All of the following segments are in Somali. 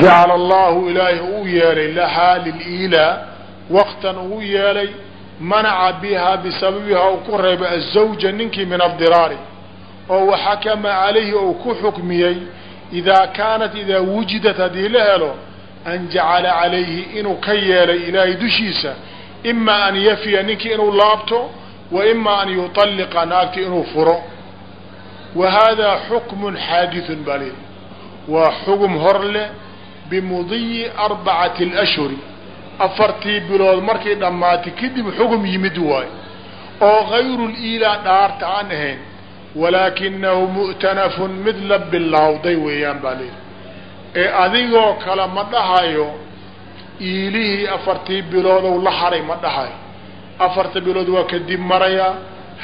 jacala allahu ilaahay uu yeelay lahaa liliilaa waqtan uu yeelay manaca bihaa bisababihaa uu ku reebay azawja ninkii min adiraari oo waxakama calayhi ou ku xukmiyey idaa kaanat idaa wujidat haddii la helo an jacala calayhi inuu ka yeelay ilaahay dushiisa imaa an yafiya ninkii inuu laabto wa imaa an yuطalliqa naagti inuu furo wa haadaa xukmun baa lii waa xugum hor leh bimudiyi arbacati اlashhuri afartii bilood markay dhammaatay kadib xugum yimid waayo oo gayru liilaa dhaarta aan ahayn walaakinahu mu'tanafun mid la bilowday weeyaan baa layidhi ee adigoo kale ma dhahayo iilihii afartii biloodow la haray ma dhahayo afarta bilood waa kadib maraya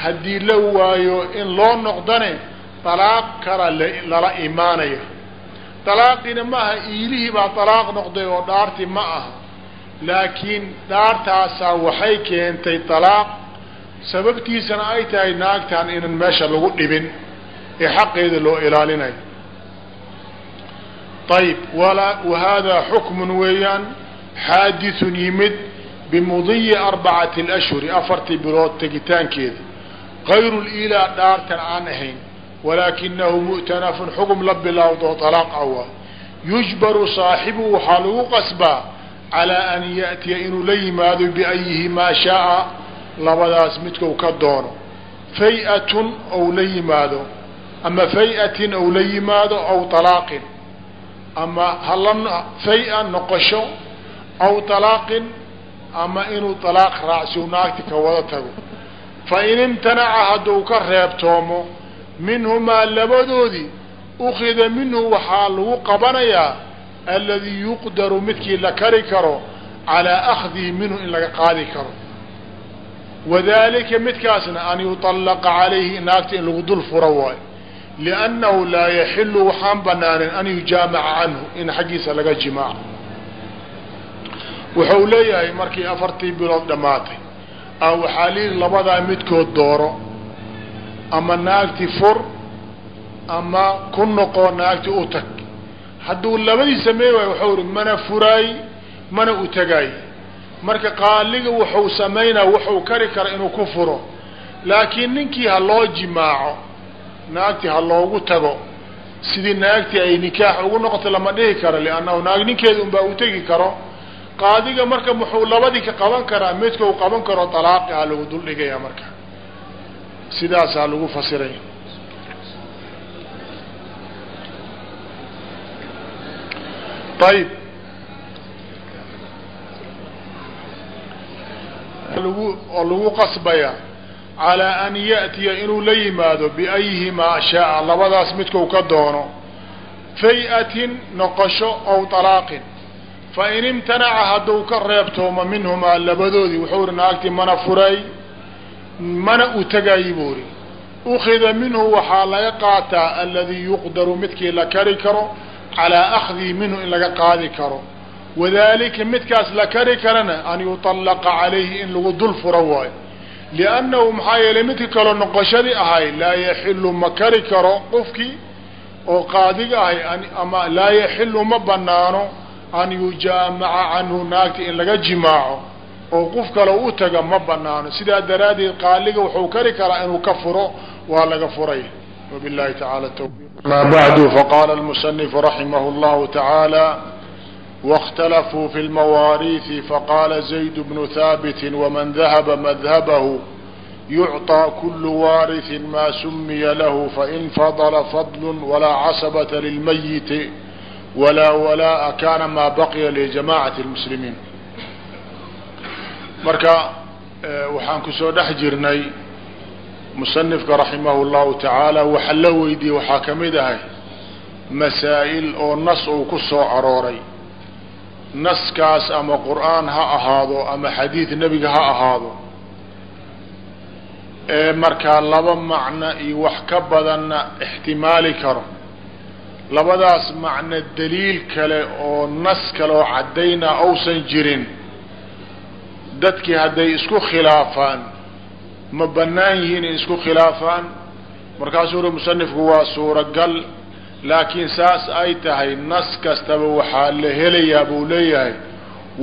haddii la waayo in loo noqdane dalaaq kala lala imaanaya dalaaqiina ma aha iilihii baa dalaaq noqday oo dhaarti ma aha. Laakiin dhaartaasaa waxay keentay dalaaq sababtiisana ay tahay naagtan inan meesha lagu dhibin ee xaqeeda loo ilaalinayo. Ayib wahaadaa xukmun weeyaan xaadithun yimid bimudiyi arbacati alashhuri afartii bilood tegitaankeeda. Gayru liilaa dhaartan aan ahayn walaakinahu mu'tanafun xugum la bilowdo alaaq awa. Yujbaru saaxibu waxaa lagu qasbaa calaa an ya'tiya inuu la yimaado biayihi maa shaaa labadaas midkau ka doono. Fay-atun ou la yimaado ama fay-atin ou la yimaado aw talaaqin. Ama hala fay-a noqosho aw talaaqin ama inuu talaaq raacsiu naagti ka wada tago. Fa in imtanaca hadduu ka reebtoomo minhumaa labadoodii ukida minhu waxaa lagu qabanayaa alladii yuqdaru midkii la kari karo calaa akhdihi minhu in laga qaadi karo. Wadalika midkaasna an yuطallaqa calayhi naagta in lagu dul furo waayo. Liannahu laa yaxilu waxaan banaanin an yujaamaca canhu in xaggiisa laga jimaaco. Wuxuu leeyahay markii afartii bilood dhammaatay a waxaa liihi labadaa midkood dooro ama naagti fur ama ku noqoo naagti u tag. Hadduu labadii sameey waayo waxau ihi mana furaay mana u tagaay marka qaaliga wuxuu samaynaa wuxuu kari kara inuu ku furo. Laakiin ninkii ha loo jimaaco naagtii ha loogu tago sidii naagtii ay nikaax ugu noqoto lama dhihi karo liannahu naag ninkeeda unbaa u tegi karo. Qaadiga marka wuxuu labadii ka qaban karaa midka u qaban karo talaaqi ha lagu dul dhigaya marka sidaasaa lagu fasiray lagu oo lagu qasbaya calaa an ya'tiya inuu la yimaado biayihimaa shaaa labadaas midkau ka doono fay-atin noqosho ow fa in imtanaca hadduu ka reebtooma minhumaa labadoodii wuxuu ihi naagtii mana furay mana u tegaayi buu ihi ukida minhu waxaa laga qaataa aladii yuqdaru midkii la kari karo calaa akhdii minhu in laga qaadi karo. Wadalika midkaas la kari karana an yuطallaqa calayhi in lagu dul furo waayo. Liannahu maxaa yeelay midka kaloo noqoshadii ahay laa yaxilu ma kari karo qofkii oo qaadiga ahay ama laa yaxilu ma banaano an yujaamaca canhu naagta in laga jimaaco oo qof kale u taga ma banaano sidaa daraaddeed qaaliga wuxuu kari karaa inuu ka furo waa laga furay wabilahi taala tawfiq ma bacdu faqala almusanifu raximah llahu tacaala واkتلفوا في المواريث فقال زيد بن ثابت ومن ذهب مذهبه يعطى كل وارث ما سمي له فإن فضل فضل ولا عصبة للميت ولا ولاء كان ما بقي لجماعة المسلمين marka waxaan ku soo dhex jirnay musanifka raximah اllahu tacaala. Waxa la weydiiyey waxaa ka mid ahay masaa'il oo nas uu ku soo arooray. Naskaas ama qur'aan ha ahaado ama xadiid nebiga ha ahaado. Ee markaa laba macno iyo wax ka badanna ixtimaali karo. Labadaas macno daliil kale oo nas kale oo caddayna ausan jirin dadkii hadday isku khilaafaan. Ma bannaan yihiin in isku khilaafaan? Markaasuu uri musanifku waa suuragal laakiin saas ay tahay nas kastaba waxaa la helayaa buu leeyahay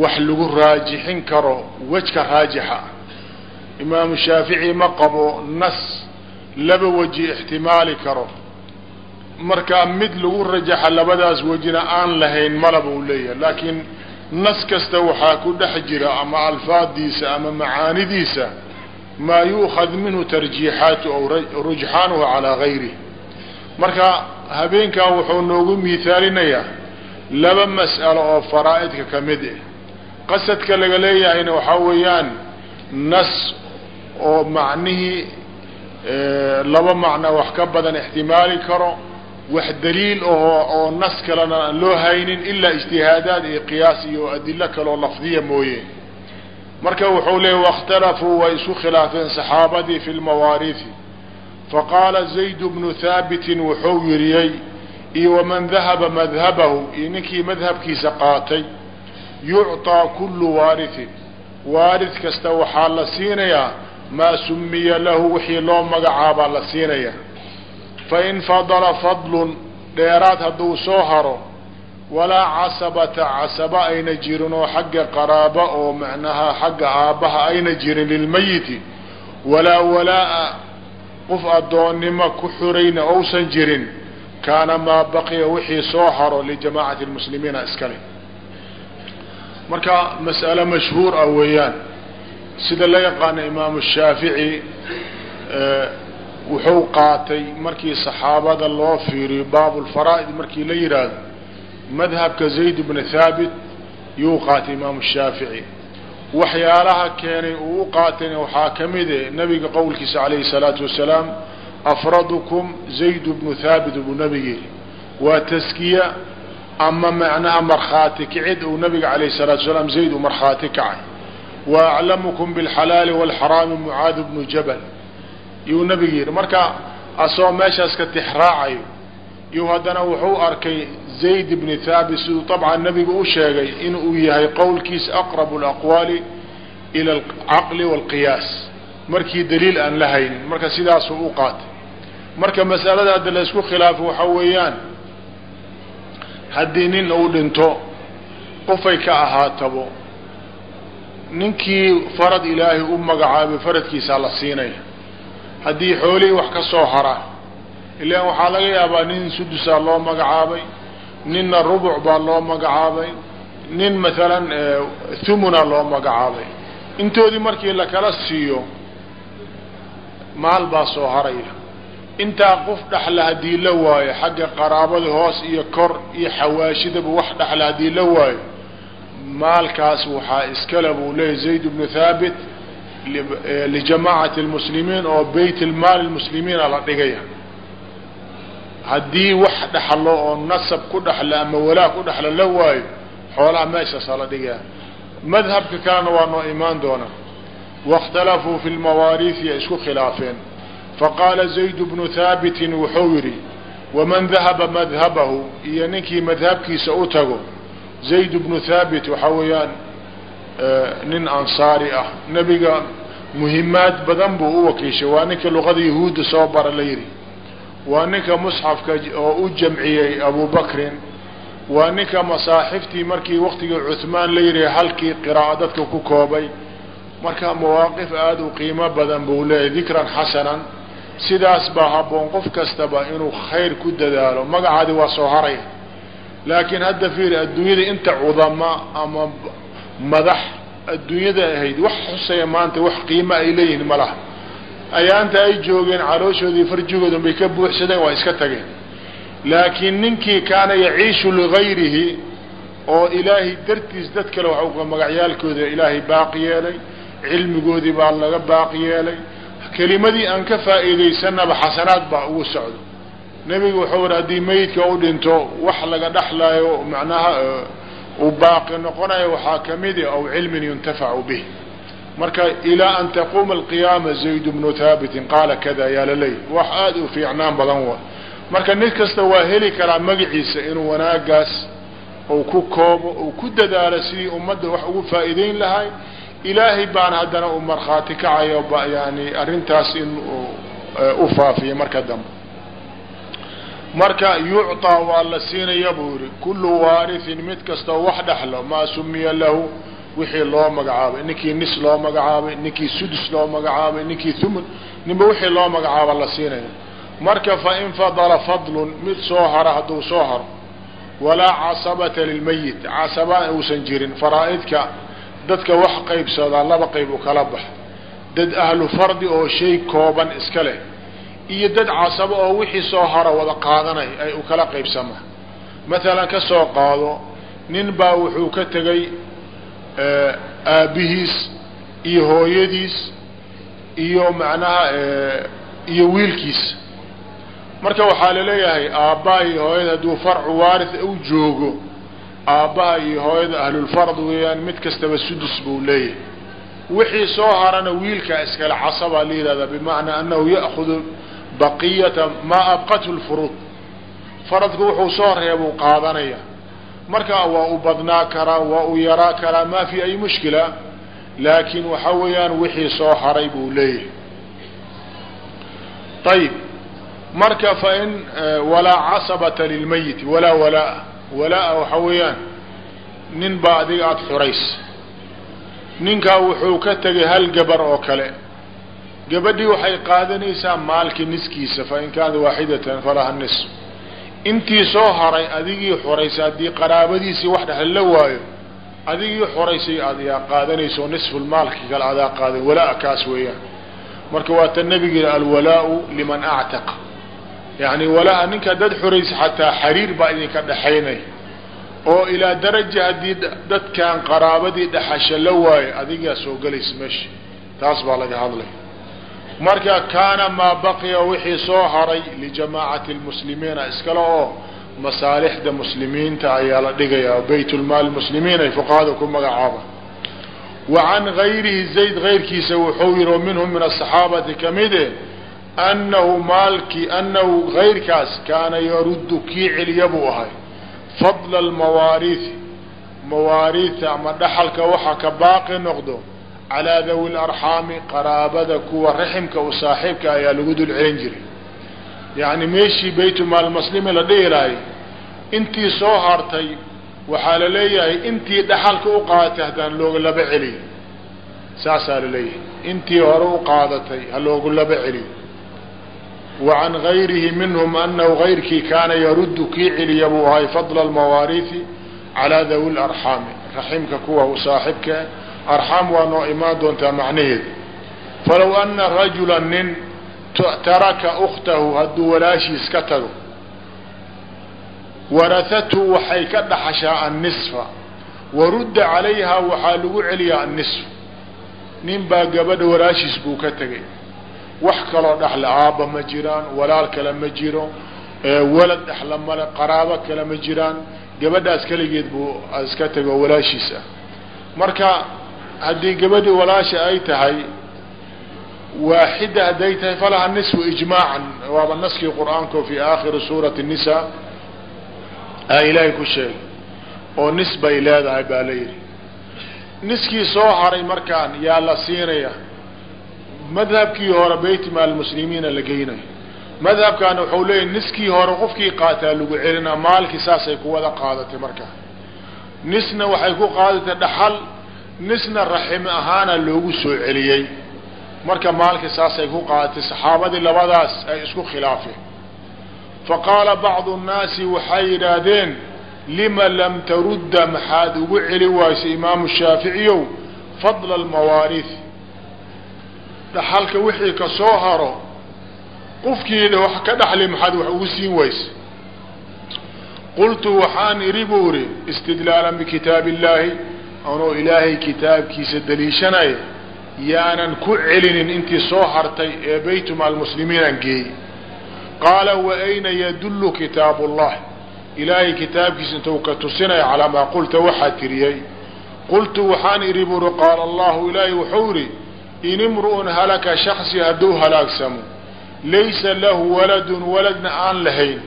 wax lagu raajixin karo wejka raajixa. Imaamu shaafici ma qabo nas laba weji ixtimaali karo. Markaa mid lagu rajaxa labadaas wejina aan lahayn mala buu leeyahay laakiin nas kasta waxaa ku dhex jira ama alfaadiisa ama macaanidiisa maa yu'khad minhu tarjiixaatu aw rujxaanuhu calaa gayrih marka habeenkan wuxuu noogu miithaalinayaa laba mas'alo oo faraa'idka ka mid ah qasadka laga leeyahayna waxaa weeyaan nas oo macnihii laba macno wax ka badan ixtimaali karo wax daliil oo oo nas kalena aan loo haynin ilaa ijtihaadaad iyo qiyaas iyo adilo kaleoo lafdiya mooye marka wuxuu leeyay waاkhtalafuu way isu khilaafeen saxaabadii fi lmawaarihi faqaala zayd bnu haabitin wuxuu yiriyey iyo waman dahaba madhabahu iyo ninkii madhabkiisa qaatay yucطىa kulu waariثin waarid kasta waxaa la siinayaa maa sumiya lahu wixii loo magacaabaa la siinaya fain fadala fadlun dheeraad hadduu soo haro walaa casabata casaba ayna jirin oo xagga qaraaba oo macnaha xagga aabbaha ayna jirin lilmayiti walaa walaa'a qof addoonnimo ku xurayna ousan jirin kaana maa baqiya wixii soo haro lijamaacati lmuslimiina iskale marka mas'alo mashhuur ah weeyaan sida la yaqaana imaamu shaafici wuxuu qaatay markii saxaabada loo fiiriyo baabulfaraa'id markii la yidhaahdo madhabka zayd bna thaabit yuu qaatay imaamu shaafici. Waxyaalaha keenay uu u qaatayna waxaa ka mid e nabiga qowlkiisa calayhi salaatu wasalaam afradukum zayd bnu thaabit buu nabigi waa taskiya ama macnaha markhaati kicid uu nabiga calayhi salaatu wasalaam zayd uu markhaati kacay. Wa aclamukum bilxalaali waalxaraami mucaad bnu jabal yuu nabiga yidhi. Marka asagoo meeshaas ka tixraacayo yuu haddana wuxuu arkay zayd bni thaabit siduu dabcan nabigu u sheegay inuu yahay qowlkiisa aqrabu alaqwaali ila alcaqli waalqiyaas markii daliil aan la haynin marka sidaasuu u qaatay. Marka masalada hadda la khilaafo waxaa weeyaan haddii nin uu dhinto qofay ka ahaatabo ninkii farad ilaahay u magacaabay faradkiisaa la siinaya haddii xoolihii wax ka soo haraan ilaan waxaa laga yaabaa nin sudusaa loo magacaabay ninna rubuc baa loo magacaabay nin maalan thumuna loo magacaabay. Intoodii markii lakala siiyo maal baa soo haraya. Intaa qof dhaxla haddii la waayo xagga qaraabada hoos iyo kor iyo xawaashidaba wax dhaxla haddii la waayo maalkaas waxaa iskale buu leeyahy zayd bnu thaabit lijamaacati lmuslimiin oo bayt lmaal lmuslimiina la dhigaya. Haddii wax dhaxlo oo nasab ku dhaxla ama walaa ku dhaxla la waayo xoolaha meeshaasaa la dhigaya madhabka kalena waa noo imaan doonaa waاkhtalafuu fi lmawaariisi ay isku khilaafeen. Faqaala zayd bnu thaabitin wuxuu yidhi waman dahaba madhabahu? Iyo ninkii madhabkiisa u tago zayd bnu thaabit waxaa weeyaan nin ansaari ah. Nebiga muhimaad badan buu u wakiishay. Waa ninka luqada yahuudda soo bara la yidhi. Waa ninka musxafka oo u jamciyey abubakrin waa ninka masaaxiftii markii waktigii cuhmaan la yidhi halkii qiraa'o dadka ku koobay. Marka mawaaqif aada u qiimo badan buu leeyahy dikran xasanan. Sidaas baa habboon qof kastaba inuu khayr ku dadaalo. Magacaadi waa soo haraya laakiin hadda fiiri adduunyada inta cudama ama madax adduunyada ahayd wax xusaya maanta wax qiimo ay leeyihiin ma laha. Ayaanta ay joogeen calooshoodii farjigooda bay ka buuxsadeen waa iska tageen. Laakiin ninkii kaana yaciishu ligayrihi oo ilaahay dartiis dad kale waxa magacyaalkooda ilaahay baaqi yeelay cilmigoodii baa laga baaqi yeelay kelimadii aan ka faa'iidaysanaba xasanaad baa ugu socdo. Nebigu wuxuu uri haddii meydka u dhinto wax laga dhexlaayo macnaha uu baaqi noqonayo waxaa kamidi aw cilmin yuntafacu bih marka ilaa an taquuma alqiyaama zayd bnu thaabitin qaala kada yaa laleeyahy wax aada u fiicnaan badan wa. Marka nin kasta waa heli karaa magaciisa inuu wanaagaas uu ku koobo uu ku dadaalo sidii ummadda wax ugu faa'iideyn lahay. Ilaahay baana haddana uu markhaati kacayo yani arrintaas in u faafiyo marka dambe marka yucطaa waa la siinaya buu yihi kullu waariثin mid kastoo wax dhexlo maa sumiya lahu wixii loo magacaabay ninkii nis loo magacaabay ninkii sudus loo magacaabay ninkii thumun ninba wixii loo magacaaba la siinaya marka fain fadala fadlun mid soo hara hadduu soo haro walaa casabata lilmayit casabaan uusan jirin faraa'idka dadka wax qaybsadaa laba qayb u kala bax dad ahlu fardi oo shay kooban iska leh iyo dad casabo oo wixii soo hara wada qaadanay ay u kala qaybsamaa maalan ka soo qaado nin baa wuxuu ka tegay aabbihiis iyo hooyadiis iyo macnaha iyo wiilkiis. Marka waxaa la leeyahay aabbaha iyo hooyada hadduu farcu waaris u joogo aabbaha iyo hooyada ahlulfard weeyaan mid kastaba sudus buu leeyahay. Wixii soo harana wiilkaa iskale casabaa la yihahdaa bimacnaa anahu ya'kudu baqiyata maa abqathu lfuruud faradku wuxuu soo reebuu qaadanaya. Marka waa u badnaa karaa waa u yaraa karaa ma fi ay mushkila laakin waxa weeyaan wixii soo haray buu leeyahay. Ayib marka fain walaa casabata lilmayiti walaa walaa walaa waxa weeyaan nin baa adiga aada xurays. Ninkaa wuxuu ka tegay hal gabar oo kale gabadhii waxay qaadanaysaa maalki niskiisa fain kaanat waaxidatan falaha nis intii soo haray adigii xoraysay haddii qaraabadiisii wax dhexel la waayo adigii xoraysay ayaa qaadanayso nisfulmaalki kale adaa qaaday walaa kaas weeyaan. Marka waa ta nabigi alwalaau liman actaqa. Yani walaa ninka dad xoraysa xataa xariir baa idinka dhexaynay. Oo ilaa daraja haddii dadkan qaraabadii dhexasha la waayo adigaa soo gelaysa meesha taas baa laga hadlay marka kaana maa baqiya wixii soo haray lijamaacati lmuslimiina iskale oo masaalixda muslimiinta ayaa la dhigayaa baytulmaal muslimiin ay fuqahada ku magacaaba. Wa can gayrihi zayd gayrkiisa wuxuu yihi minhum min asaxaabati kamide annahu maalkii annahu gayrkaas kaana yaruddu kii celiya buu ahay. Fadla almawaariihi mawaariidta ama dhaxalka waxa ka baaqi noqdo calaa dawi larxaami qaraabada kuwa raximka u saaxiibka ayaa lagu dul celin jiray. Yacni meeshii baytumaal muslimi la dhihi lahay intii soo hartay waxaa la leeyahay intii dhaxalka u qaadatay haddaan looga laba celiyo saasaa la leeyahay. Intii hore u qaadatay ha loogu laba celiyo wa can gayrihi minhum anahu gayrkii kaana yaruddu kii celiya buu ahay fadla almawaariihi calaa dawi larxaami raximka kuwa u saaxibka arxaam waa noo imaan doontaa macnaheedu. Falow ana rajula nin taraka ukhtahu hadduu walaashiis ka tago. Warahathu waxay ka dhaxashaa annisfa. Warudda calayha waxaa lagu celiyaa annisf nin baa gabadha walaashiis buu ka tegay. Wax kaloo dhexla aabba ma jiraan walaal kale ma jiro walad dhexla male qaraabo kale ma jiraan. Gabadhaas keligeed buu iska tego walaashiis ah. Marka haddii gabadhii walaasha ay tahay waaxida hadday tahay falaha nisfu ijmaacan waaba naskii qur'aanka fi aakhiri suurati nisa aa ilaahay ku sheegay oo nis bay leedahay baa la yidhi. Niskii soo haray markaan yaa la siinaya madhabkii hore baytmaal muslimiina la geynayo madhabkaana wuxuu leeyahy niskii hore qofkii qaataa lagu celinaa maalkii saasay ku wada qaadatay markaa. Nisna waxay ku qaadatay dhaxal nisna raxim ahaana loogu soo celiyey. Marka maalkii saasay ku qaadatay saxaabadii labadaas ay isku khilaafeen. Fa qaala bacdu nnaasi waxay yidhaahdeen lima lam tarudda maxaad ugu celi wayso imaamu shaaficiyow? Fadla almawaariih dhaxalka wixii ka soo haro qofkiida wax ka dhaxli maxaad wax ugu siin wayse qultu waxaan idhi buu idhi istidlaalan bikitaabi illaahi anoo ilaahay kitaabkiisa daliishanaya yaanan ku celinin intii soo hartay ee baytumaal muslimiinaan geeyey. Qaala wa ayna yadullu kitaabu ullah ilaahay kitaabkiisa intuu ka tusinaya calaa maa qulta waxaa tiriyey. Qultu waxaan idhi buuri qaala allahu ilaahay wuxuu idhi in imru'un halaka shaksi hadduu halaagsamo. Laysa lahu waladun waladna aan lahayn.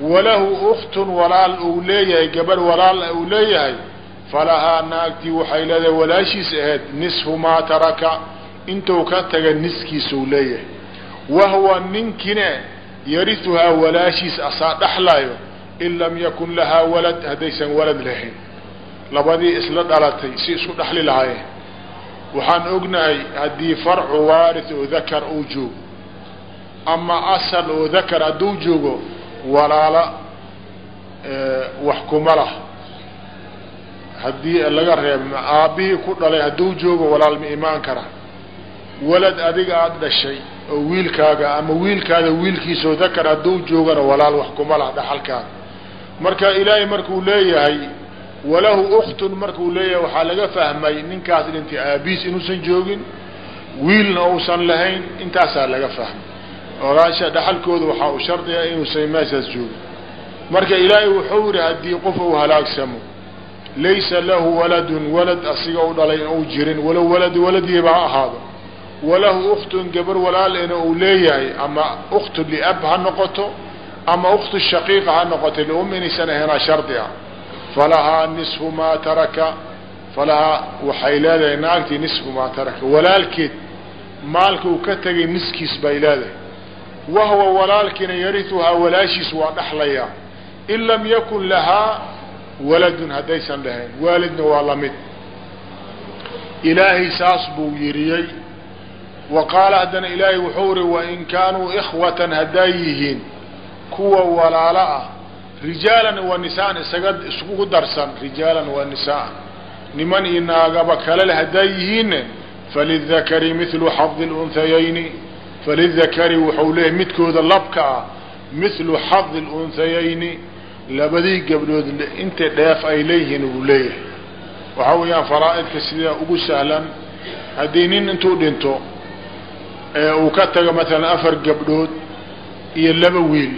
Walahu ukhtun walaal uu leeyahay gabadh walaal uu leeyahay falahaa naagtii waxay leedahay walaashiis ahayd nisfu maa taraka intuu ka taga niskiisuu leeyahay wahuwa ninkine yarihuhaa walaashiis asaa dhaxlayo in lam yakun lahaa walad haddaysan walad lahayn labadii isla dhalatay si isku dhaxli lahaayeen waxaan ognahay haddii farcu waarith oo dakar uu joogo ama asal oo dakar hadduu joogo walaala wax kuma lah haddii laga reebo aabbihii ku dhalay hadduu joogo walaal ma imaan kara. Walad adiga aada dhashay oo wiilkaaga ama wiilkaada wiilkiisoo dakar hadduu joogana walaal wax kuma lah dhaxalkaaga marka ilaahay markuu leeyahay walahu uktun markuu leeyahay waxaa laga fahmay ninkaas dhintay aabiis inuusan joogin wiilna uusan lahayn intaasaa laga fahmay. Ogaasha dhaxalkooda waxaa u shardiga inuusan meeshaas joogin marka ilaahay wuxuu yihi haddii qof uu halaagsamo laysa lahu waladun walad asiga u dhalay uu jirin walow walad waladiiba ha ahaado. Walahu uktun gabar walaalena uu leeyahay ama uktu liab ha noqoto ama uktu shaqiiqa ha noqoto lium inaysan ahaynaa shardi ah. Falahaa nisfu maa taraka falahaa waxay leedahay naagtii nisfu maa taraka. Walaalkeed maalka uu ka tegay niskiis bay leedahay. Wahwa walaalkiina yarihuhaa walaashiis waa dhaxlayaa. In lam yakun lahaa waladun haddaysan lahayn waalidna waa la mid ilaahay saas buu yiriyey. Wa qaala haddana ilaahay wuxuu ri wain kaanuu ikhwatan hadday yihiin kuwa walaalo ah rijaalan wa nisaan isaga iskugu darsan rijaalan wa nisaan. Niman iyo naagaba kalele hadday yihiinne falidakari mithlu xadi lunhayayni falidakari wuxuu leeyahy midkooda labka ah mithlu xadi lunhayayni labadii gabdhood intay dheef ay leeyihiin buu leeyahay. Waxaa weeyaan faraa'idka sidaa ugu sahlan haddii nin intuu dhinto ee uu ka tago maalan afar gabdhood iyo laba wiil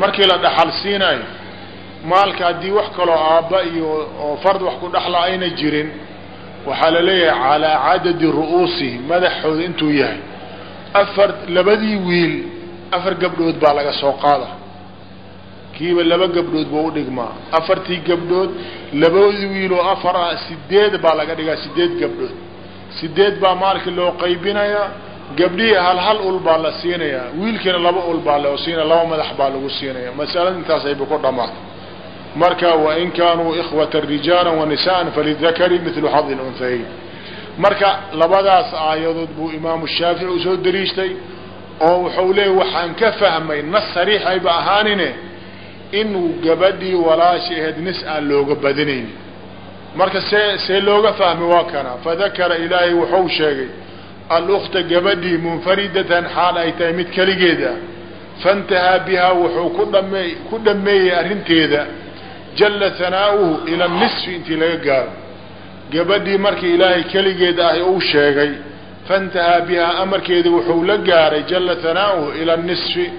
markii la dhaxal siinayo maalka haddii wax kaloo aabba iyo oo fard wax ku dhaxla ayna jirin waxaa la leeyahay calaa cadadi ru'uusihi madaxooda intuu yahay afar labadii wiil afar gabdhood baa laga soo qaada kiiba laba gabdhood buu udhigmaa afartii gabdhood labadii wiiloo afar ah sideed baa laga dhigaa sideed gabdhood. Sideed baa maalkii loo qaybinayaa gabdhihii hal hal ul baa la siinayaa wiilkiina laba ul baa loo siinaya laba madax baa lagu siinaya masalada intaas ayba ku dhamaatay. Marka wain kaanuu ikhwata rijaala wanisaan falidakari milu xadi lunhayayn marka labadaas aayadood buu imaamu shaafici u soo dariishtay oo wuxuu leeyay waxaan ka fahmay nas sariix ayba ahaanine inuu gabadhii walaashi ahayd nis aan looga badinaynin marka see see looga fahmay waa kana. Fadakara ilaahay wuxuu sheegay alukta gabadhii munfaridatan xaal ay tahay mid keligeed ah faintahaa bihaa wuxuu ku dhame ku dhameeyey arrinteeda. Jalla hanaa'uhu ila nisfi intii laga gaaro. Gabadhii markii ilaahay keligeed ah uu sheegay faintahaa bihaa amarkeedii wuxuu la gaaray jalla hanaa'uhu ila nisfi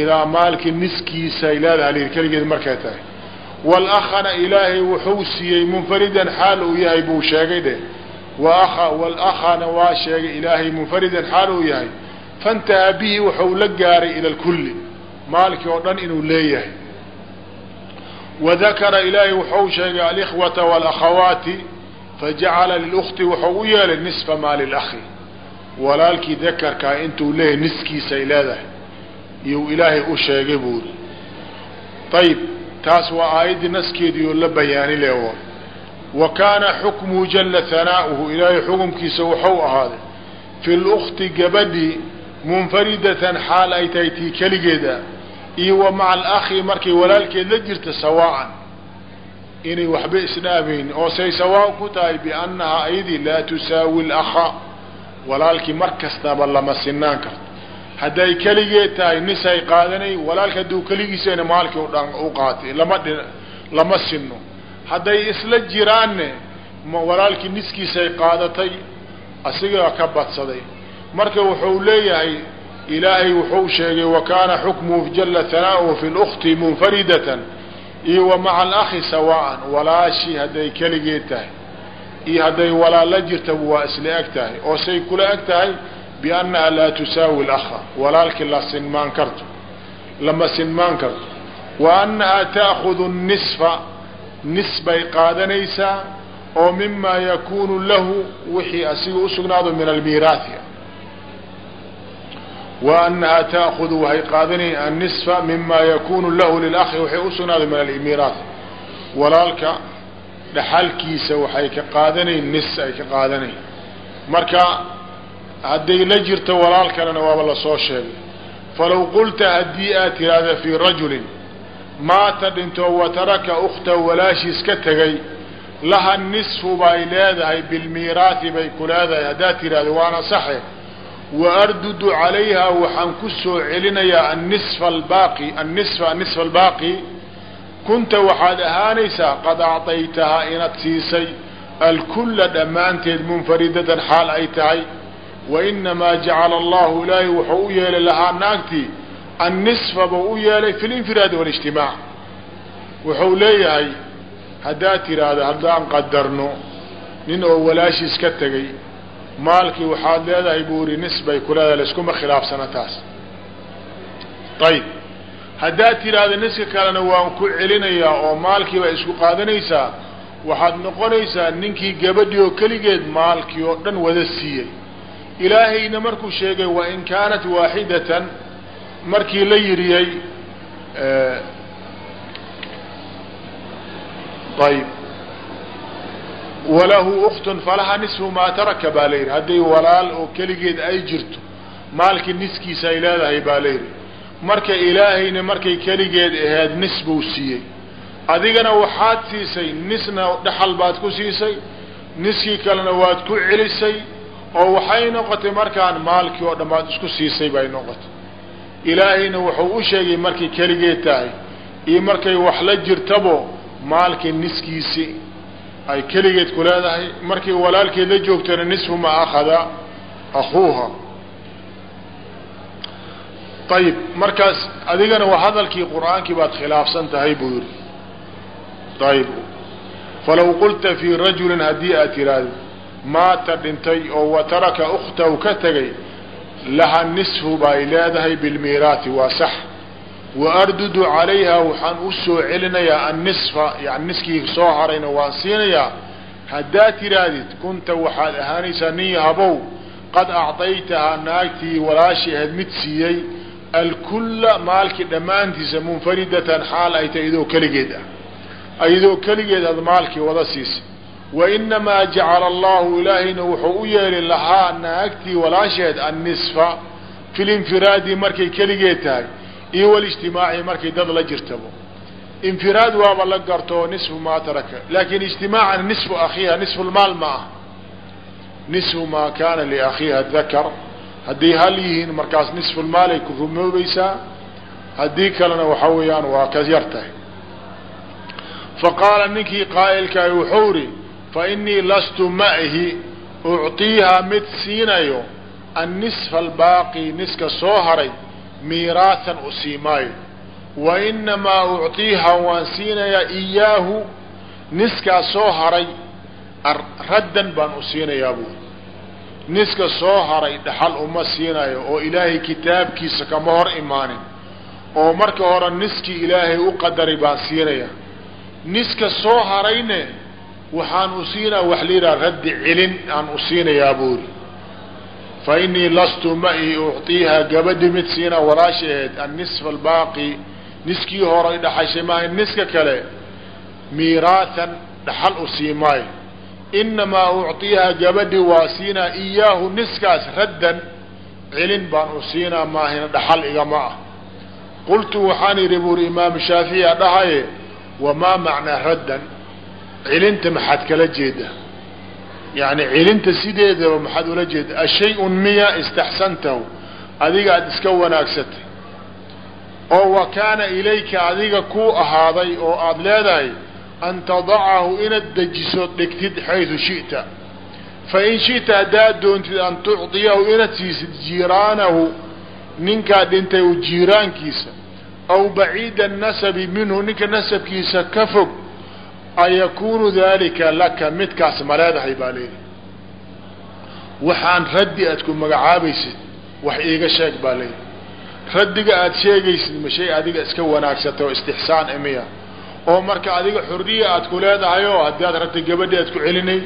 ilaa maalkii niskiisay leedaha lyidhi keligeed markay tahay. Walakhana ilaahay wuxuu siiyey munfaridan xaal uu yahay buu sheegay dheh walakhana waa sheegay ilaahay munfaridan xaal uu yahay. Faintahaa bihi wuxuu la gaaray ila lkulli maalkii oo dhan inuu leeyahay. Wadakara ilaahay wuxuu sheegay alikhwata walakhawaati fajacala lilukti wuxuu u yeelay nisfa maali lakhi walaalkii dakarkaa intuu leeyahay niskiisay leedahay iyuu ilaahay u sheegay buuri ayib taas waa aayaddii naskeedii oo la bayaani leewa wa kaana xukmuhu jalla hanaa'uhu ilaahay xukumkiisa wuxuu ahaaday fi lukti gabadhii munfaridatan xaal ay tahay tii keligeeda iyo wa maca alakhi markay walaalkeed la jirta sawaa'an inay waxba isdhaamaynin oo say sawaa ku tahay biannahaa ayadii laa tusaawi lakha walaalkii mar kastaba lama sinaan karto hadday keligeed tahay nisay qaadanay walaalka hadduu keligiisana maalkii u qaatay lama dhi lama sinno. Hadday isla jiraanne walaalkii niskiisay qaadatay asigaa ka badsaday. Marka wuxuu leeyahay ilaahay wuxuu sheegay wa kaana xukmuhu jalla hanaa'uhu fi lukti munfaridatan. Iyo wa maca alakhi sawaa'an walaashii hadday keligeed tahay. Iyo hadday walaal la jirtaba waa isla eg tahay. Oo say kula eg tahay biannaha laa tusaawi lakha walaalkii la sinmaan karto lama sinmaan karto wa annahaa ta'kudu nisfa nis bay qaadanaysaa oo mimaa yakuunu lahu wixii asiga usugnaado min almiiraathi wa annahaa ta'kudu waxay qaadanaya annisfa mima yakunu lahu lilakhi waxay u sugnaaday min alimiiraat walaalka dhaxalkiisa waxay ka qaadanayn nis ay ka qaadanayn marka hadday la jirto walaal kalena waaba la soo sheegay. Falaw qulta haddii aad tiraahda fii rajulin maata dhinto wa taraka ukhtahu walaashiis ka tegay laha nisfu bay leedahay bilmiiraati bay ku leedahay haddaad tidhahdo waana saxe. Wa ardudu calayha waxaan ku soo celinayaa annisfa albaaqi annisfa annisfa albaaqi. Kunta waxaad ahaanaysaa qad acdaytahaa inaad siisay alkulla dhammaanteed munfaridatan xaal ay tahay wa inamaa jacala allahu ilaahay wuxuu u yeelay lahaa naagtii annisfa buu u yeelay fi linfiraadi walijtimaac wuxuu leeyahay haddaad tidhaahdo haddaan qadarno nin oo walaashiis ka tegay maalkii waxaad leedahay buu ihi nis bay ku leedahay laiskuma khilaafsana taas. Ayib haddaad tidhaahdo niska kalena waan ku celinayaa oo maalkii baa isku qaadanaysaa waxaad noqonaysaa ninkii gabadhii oo keligeed maalkii oo dhan wada siiyey ilaahayna markuu sheegay wain kaanat waaxidatan markii la yiriyey ayb walahu uktun falaha nisfu maa taraka baa la yidhi. Hadday walaal oo keligeed ay jirto maalkii niskiisa ay leedahay baa la yidhi. Marka ilaahayna markay keligeed ahayd nis buu siiyey. Adigana waxaad siisay nisna dhaxal baad ku siisay niskii kalena waad ku celisay oo waxay noqotay markaan maalkii oo dhan baad isku siisay bay noqotay. Ilaahayna wuxuu u sheegay markay keligeed tahay iyo markay wax la jirtabo maalkii niskiisi ay keligeed ku leedahay. Markay walaalkeed la joogtana nisfu ma akhada akuuha ayib markaas adigana waa hadalkii qur'aankii baad khilaafsan tahay buu yidhi. Ayib falaw qulta fii rajulin haddii aad tiraahdo maata dhintay oo wa taraka ukhtahu ka tegay laha nisfu bay leedahay bilmiiraati waa sax. Wa ardudu calayha waxaan u soo celinayaa annisfa yani niskii soo harayna waan siinayaa. Haddaad tidhaahdid kunta waxaad ahaanaysaa nin yahabow qad acdaytahaa naagtii walaashi ahayd mid siiyey alkulla maalkii dhammaantiisa munfaridatan xaal ay tahay iyadoo keligeed ah. Iyadoo keligeed aad maalkii wada siisay wa inamaa jacala allahu ilaahayna wuxuu u yeelay lahaa naagtii walaasheed annisfa fi linfiraadi markay keligeed tahay iyo walijtimaaci markay dad la jirtabo infiraad waaba la garto nisfu maa taraka laakin ijtimaacana nisfu akhiiha nisfu lmaal ma ah nisfu maa kaana liakhiiha dakar hadday hal yihiin markaas nisfu lmaalay ku rumoobaysaa haddii kalena waxa weeyaan waa ka yar tahay ninkii idhi fa inii lastu ma'ihi ucطiihaa mid siinayo annisfa albaaqi niska soo haray miiraahan u sii maayo wa inamaa ucطiihaa waan siinayaa iyaahu niskaa soo haray raddan baan u siinayaa buuri niska soo haray dhaxal uma siinayo oo ilaahay kitaabkiisa kama hor imaanin. Oo marka hore niskii ilaahay u qadaray baan siinaya niska soo harayne waxaan u siinaa wax yidhaha raddi celin aan u siinayaa buuri. Fa inii lastu ma-i ucطiiha gabadhi mid siinaa walaasha aheed annisfa albaaqi niskii horay dhaxashay maaha niska kale miiraathan dhaxal u sii maayo. Inamaa ucطiiha gabadhi waa siinaa iyaahu niskaas raddan celin baan u siinaa maahina dhaxal igama ah. Qultu waxaan idhi buuri imaamu shaafici dhahaye wamaa macnaa raddan celinta maxaad kala jeeda yani celinta sideedaba maxaad ula jeeda ashay-un miya istaxsantahu adiga aada iska wanaagsatay. Oo wa kaana ilayka adiga kuu ahaaday oo aada leedahay an tadacahu inaad dejiso dhigtid xaydu shi'ta. Fain shi'ta haddaad doontid an tucdiyahu inaad siisid jiiraanahu ninkaa dhintay jiiraankiisa aw baciida nasabi minhu ninka nasabkiisa ka fog ayakuunu dalika laka midkaas ma leedahay baa leeyihi waxaan raddi aad ku magacaabaysid wax iiga sheeg baa leeyihi raddiga aad sheegaysid ma shay adiga iska wanaagsatay oo istixsaan imiya? Oo marka adiga xurriya aad ku leedahay oo haddaad rabtay gabadhi aad ku celinay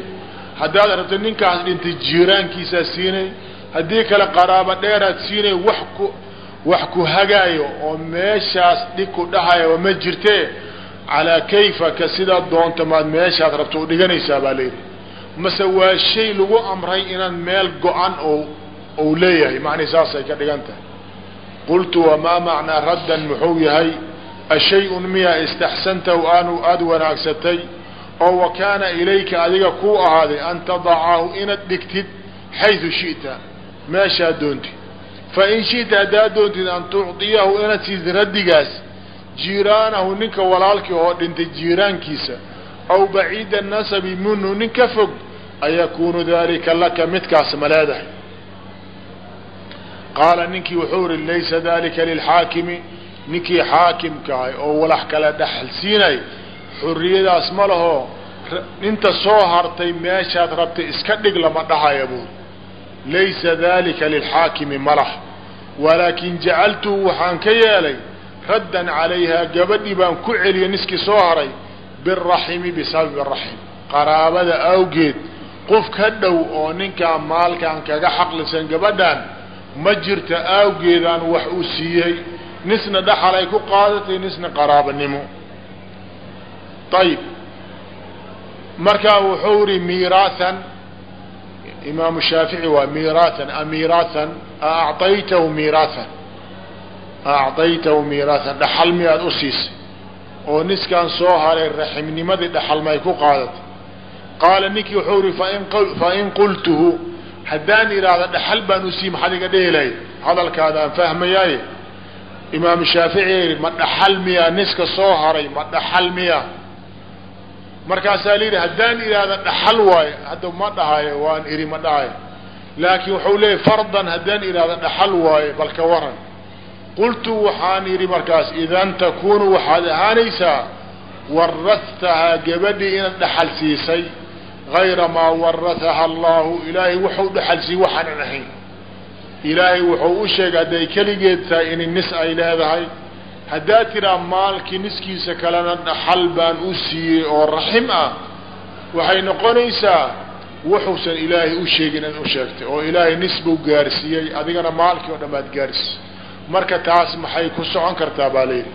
haddaad rabtay ninkaas dhintay jiiraankiisaa siinay haddii kale qaraabo dheeraad siinay wax ku wax ku hagaayo oo meeshaas dhig ku dhahayo ma jirtee calaa kayfaka sidaad doonta maad meeshaad rabto u dhiganaysaa baa layidhi mase waa shay lagu amray inaan meel go-an o ou leeyahay macnii saasay ka dhigan tahay. Qultu wamaa macnaa raddan? Muxuu yahay ashay-un miyaa istaxsantahu aanu aada wanaagsatay oo wa kaana ilayka adiga kuu ahaaday an tadacahu inaad dhigtid xaydu shi'ta. Meeshaad doontid fa in shi'ta haddaad doontid an tucdiyahu inaad siid raddigaas jiiraanahu ninka walaalkii oo dhintay jiiraankiisa aw baciida nasabi minhu nin ka fog ayakuunu dalika laka midkaas ma leedahay. Qaala ninkii wuxuu ihi laysa dalika lilxaakimi. Ninkii xaakimkahay oo walax kale dhaxal siinay xuriyadaas ma laho inta soo hartay meeshaad rabtay iska dhig lama dhahaya buuri laysa dalika lilxaakimi malah walaakin jacaltuhu waxaan ka yeelay raddan calayhaa gabadhii baan ku celiyay niskii soo haray biraximi bisababi raxim qaraabada awgeed qof ka dhow oo ninkaa maalkan kaga xaqlisan gabadhan ma jirta awgeedaan wax uu siiyey. Nisna dhaxal ay ku qaadatay nisna qaraabanimo ayib markaa wuxuu ihi miiraathan. Imaamu shaafici waa miiraathan amiiraathan aacطaytahu miiraathan aacطaytahu miiraathan dhaxal miyaad u siisay oo niskaan soo haray raximnimadii dhaxal may ku qaadatay qaala ninkii wuxuu ihi fain qultuhu haddaan idhaahda dhaxal baan u sii maxaad iga dheelay hadalkaada aan fahmayaaye imaamu shaafici yihi ma dhaxal miyaa niska soo haray ma dhaxal miya markaasaa la yidhi haddaan idhaahda dhaxal waayo hadda ma dhahayo waan iri ma dhahayo laakiin wuxuu leeyahy fardan haddaan qultu waxaan yidhi markaas idan takunu waxaad ahaanaysaa warahtahaa gabadhii inaad dhaxal siisay. Gayra maa warataha allahu ilaahay wuxuu dhaxal siiyey waxaanan ahayn. Ilaahay wuxuu u sheegay hadday keligeed tahay inay nis ay leedahay. Haddaad tiraa maalkii niskiisa kalena dhaxal baan u siiyey oo raxim ah waxay noqonaysaa wuxuusan ilaahay u sheegin in u sheegtay. Oo ilaahay nis buu gaarsiiyey adigana maalkii oo dhan baad gaarsiisay marka taas maxay ku socon kartaa baa layidhi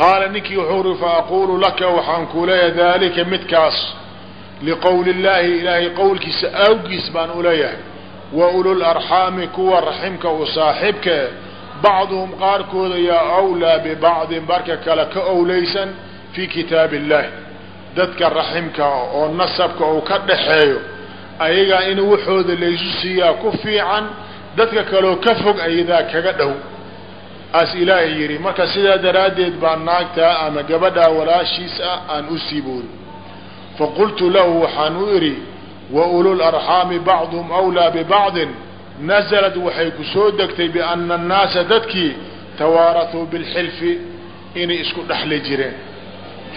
qaala ninkii wuxuu uri fa aquulu laka waxaan ku leeyahay dalika midkaas liqowli llaahi ilaahay qowlkiisa awgiis baan uleeyahay wa ulul arxaami kuwa raximka u saaxiibkae bacduhum qaarkooda yaa awlaa bibacdin barka kale ka owlaysan fii kitaabi illahi dadka raximka oo nasabka uu ka dhaxeeyo ayagaa in waxooda laysu siiyaa ku fiican dadka kaleo ka fog ayadaa kaga dhow. As ilaahay yidhi marka sidaa daraaddeed baa naagtaa ama gabadhaa walaashiis ah aan u sii boori faqultu lahu waxaan u idhi wa ulul arxaami bacduhum awlaa bibacdin nasalad waxay ku soo degtay biana annaasa dadkii tawaaratuu bilxilfi inay isku dhexli jireen.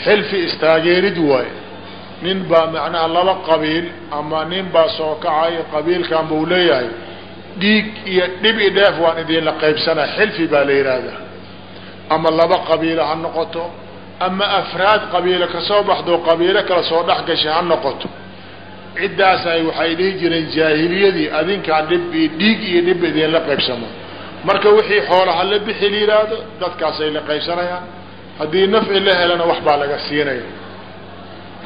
Xilfi istaageerid waaye. Nin baa macnaha laba qabiil ama nin baa soo kacay qabiilkan buu leeyahay dhiig iyo dhib i dheef waan idinla qaybsanaa xilfi baa la yidhaahdaa ama laba qabiilo ha noqoto ama afraad qabiilo ka soo baxdo qabiilo kale soo dhex gashay ha noqoto. Ciddaasay waxay dhihi jireen jaahiliyadii adinkaan dhib iyo dhiig iyo dhib idinla qaybsamo marka wixii xoola hala bixi la yidhaahdo dadkaasay la qaybsanayaan. Haddii nafci la helana wax baa laga siinaya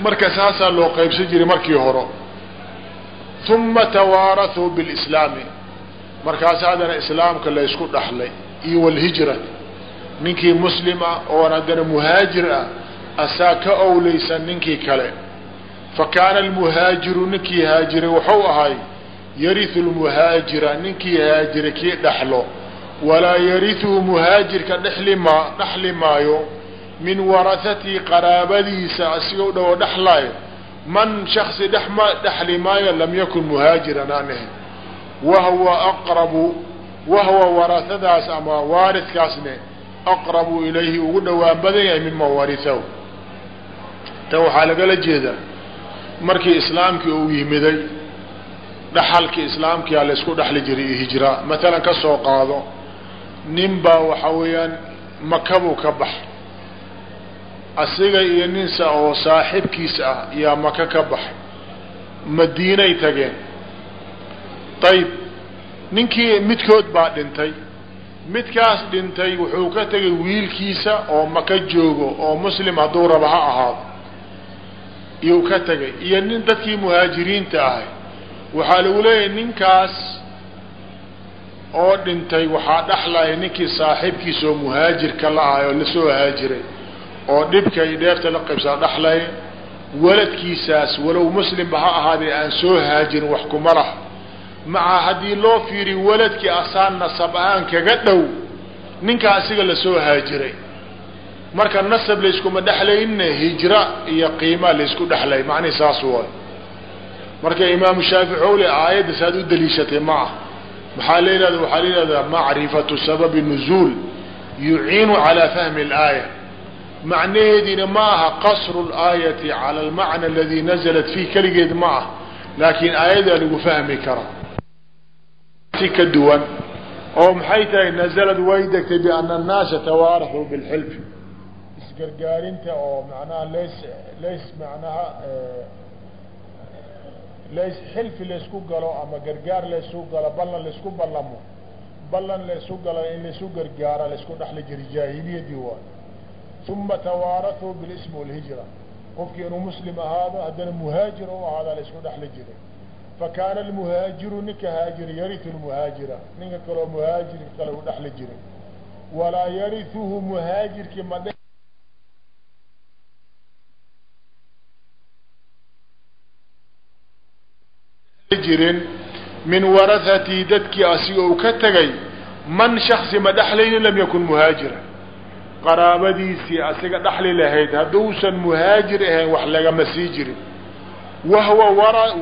marka saasaa loo qaybsan jiray markii hore. Uma tawaarathuu bilislaami markaas haddana islaamka laysku dhaxlay iyo walhijra ninkii muslim ah oon haddana muhaajir ah asaa ka owlaysan ninkii kale. Fa kaana almuhaajiru ninkii haajiray wuxuu ahay yarihu lmuhaajira ninkii haajira kii dhaxlo. Walaa yarihuhu muhaajirka dhexli maa dhaxli maayo min warahatii qaraabadiisa asigoo dhawo dhexlaayo man shaksi dhexli maayo lam yakun muhaajiran aan ahayn wahuwa aqrabu wahuwa warahadaas ama waaridkaasne aqrabu ilayhi ugu dhowaan badan yahay mima warihahu tan waxaa lagala jeedaa markii islaamkii uu yimiday dhaxalkii islaamkiyaa laysku dhexli jiray iyo hijraa matalan ka soo qaado nin baa waxa weeyaan makabuu ka bax asiga iyo ninsa oo saaxiibkiis ah yaa maka ka baxay madiinay tageen ayib ninkii midkood baa dhintay. Midkaas dhintay wuxuu ka tegay wiilkiisa oo maka joogo oo muslim hadduu raba ha ahaado. Iyuu ka tegay. Iyo nin dadkii muhaajiriinta ahay. Waxaa lagu leeyahay ninkaas oo dhintay waxaa dhexlaya ninkii saaxiibkiisa oo muhaajirka la ahay oo la soo haajiray oo dhibka iyo dheerta la qaybsaa dhexlaya waladkiisaas walow muslimba ha ahaadee aan soo haajirin wax kuma laha maca haddii loo fiiriyo waladkii asaan nasab ahaan kaga dhow ninkaa asiga la soo haajiray. Marka nasab layskuma dhexlayna hijra iyo qiima laysku dhexlay macnihi saas waay marka imaamu shaafici ow le aayadda saad u daliishatay ma ah maxaa la yihahda waxaa la yihahdaa macrifatu sababi nuzuul yuciinu calaa fahmi اlaaya macnaheediina ma aha qasru اlaayati cala almacna aladi nazalat fiih keligeed ma ah laakiin aayadaa lagu fahmi karaa si ka duwan. oo maxay tahay nazalad way degtay biana annaasa tawaaraxuu bilxilfi. Isgargaarinta oo macnaha lays lays macnaha lays xilfi laysku galo ama gargaar laysu galo ballan laysku ballamo ballan laysu galo in laysu gargaara laysku dhexli jiri jaahiliyadii waay uma tawaarathuu bilismi walhijra qofkii inuu muslim ahaado haddana muhaajir u ahaada laysku dhexli jiray fakaana almuhaajiru ninka haajir yariu lmuhaajira ninka kaleo muhaajirka kale u dhexli jiray walaa yariuhu muhaajirkii ma jirin min warahatii dadkii asiga uu ka tegay man shaksi ma dhexlaynin lam yakun muhaajira qaraabadiisii asiga dhexli lahayd hadduusan muhaajir ahayn wax lagama sii jirin wahwa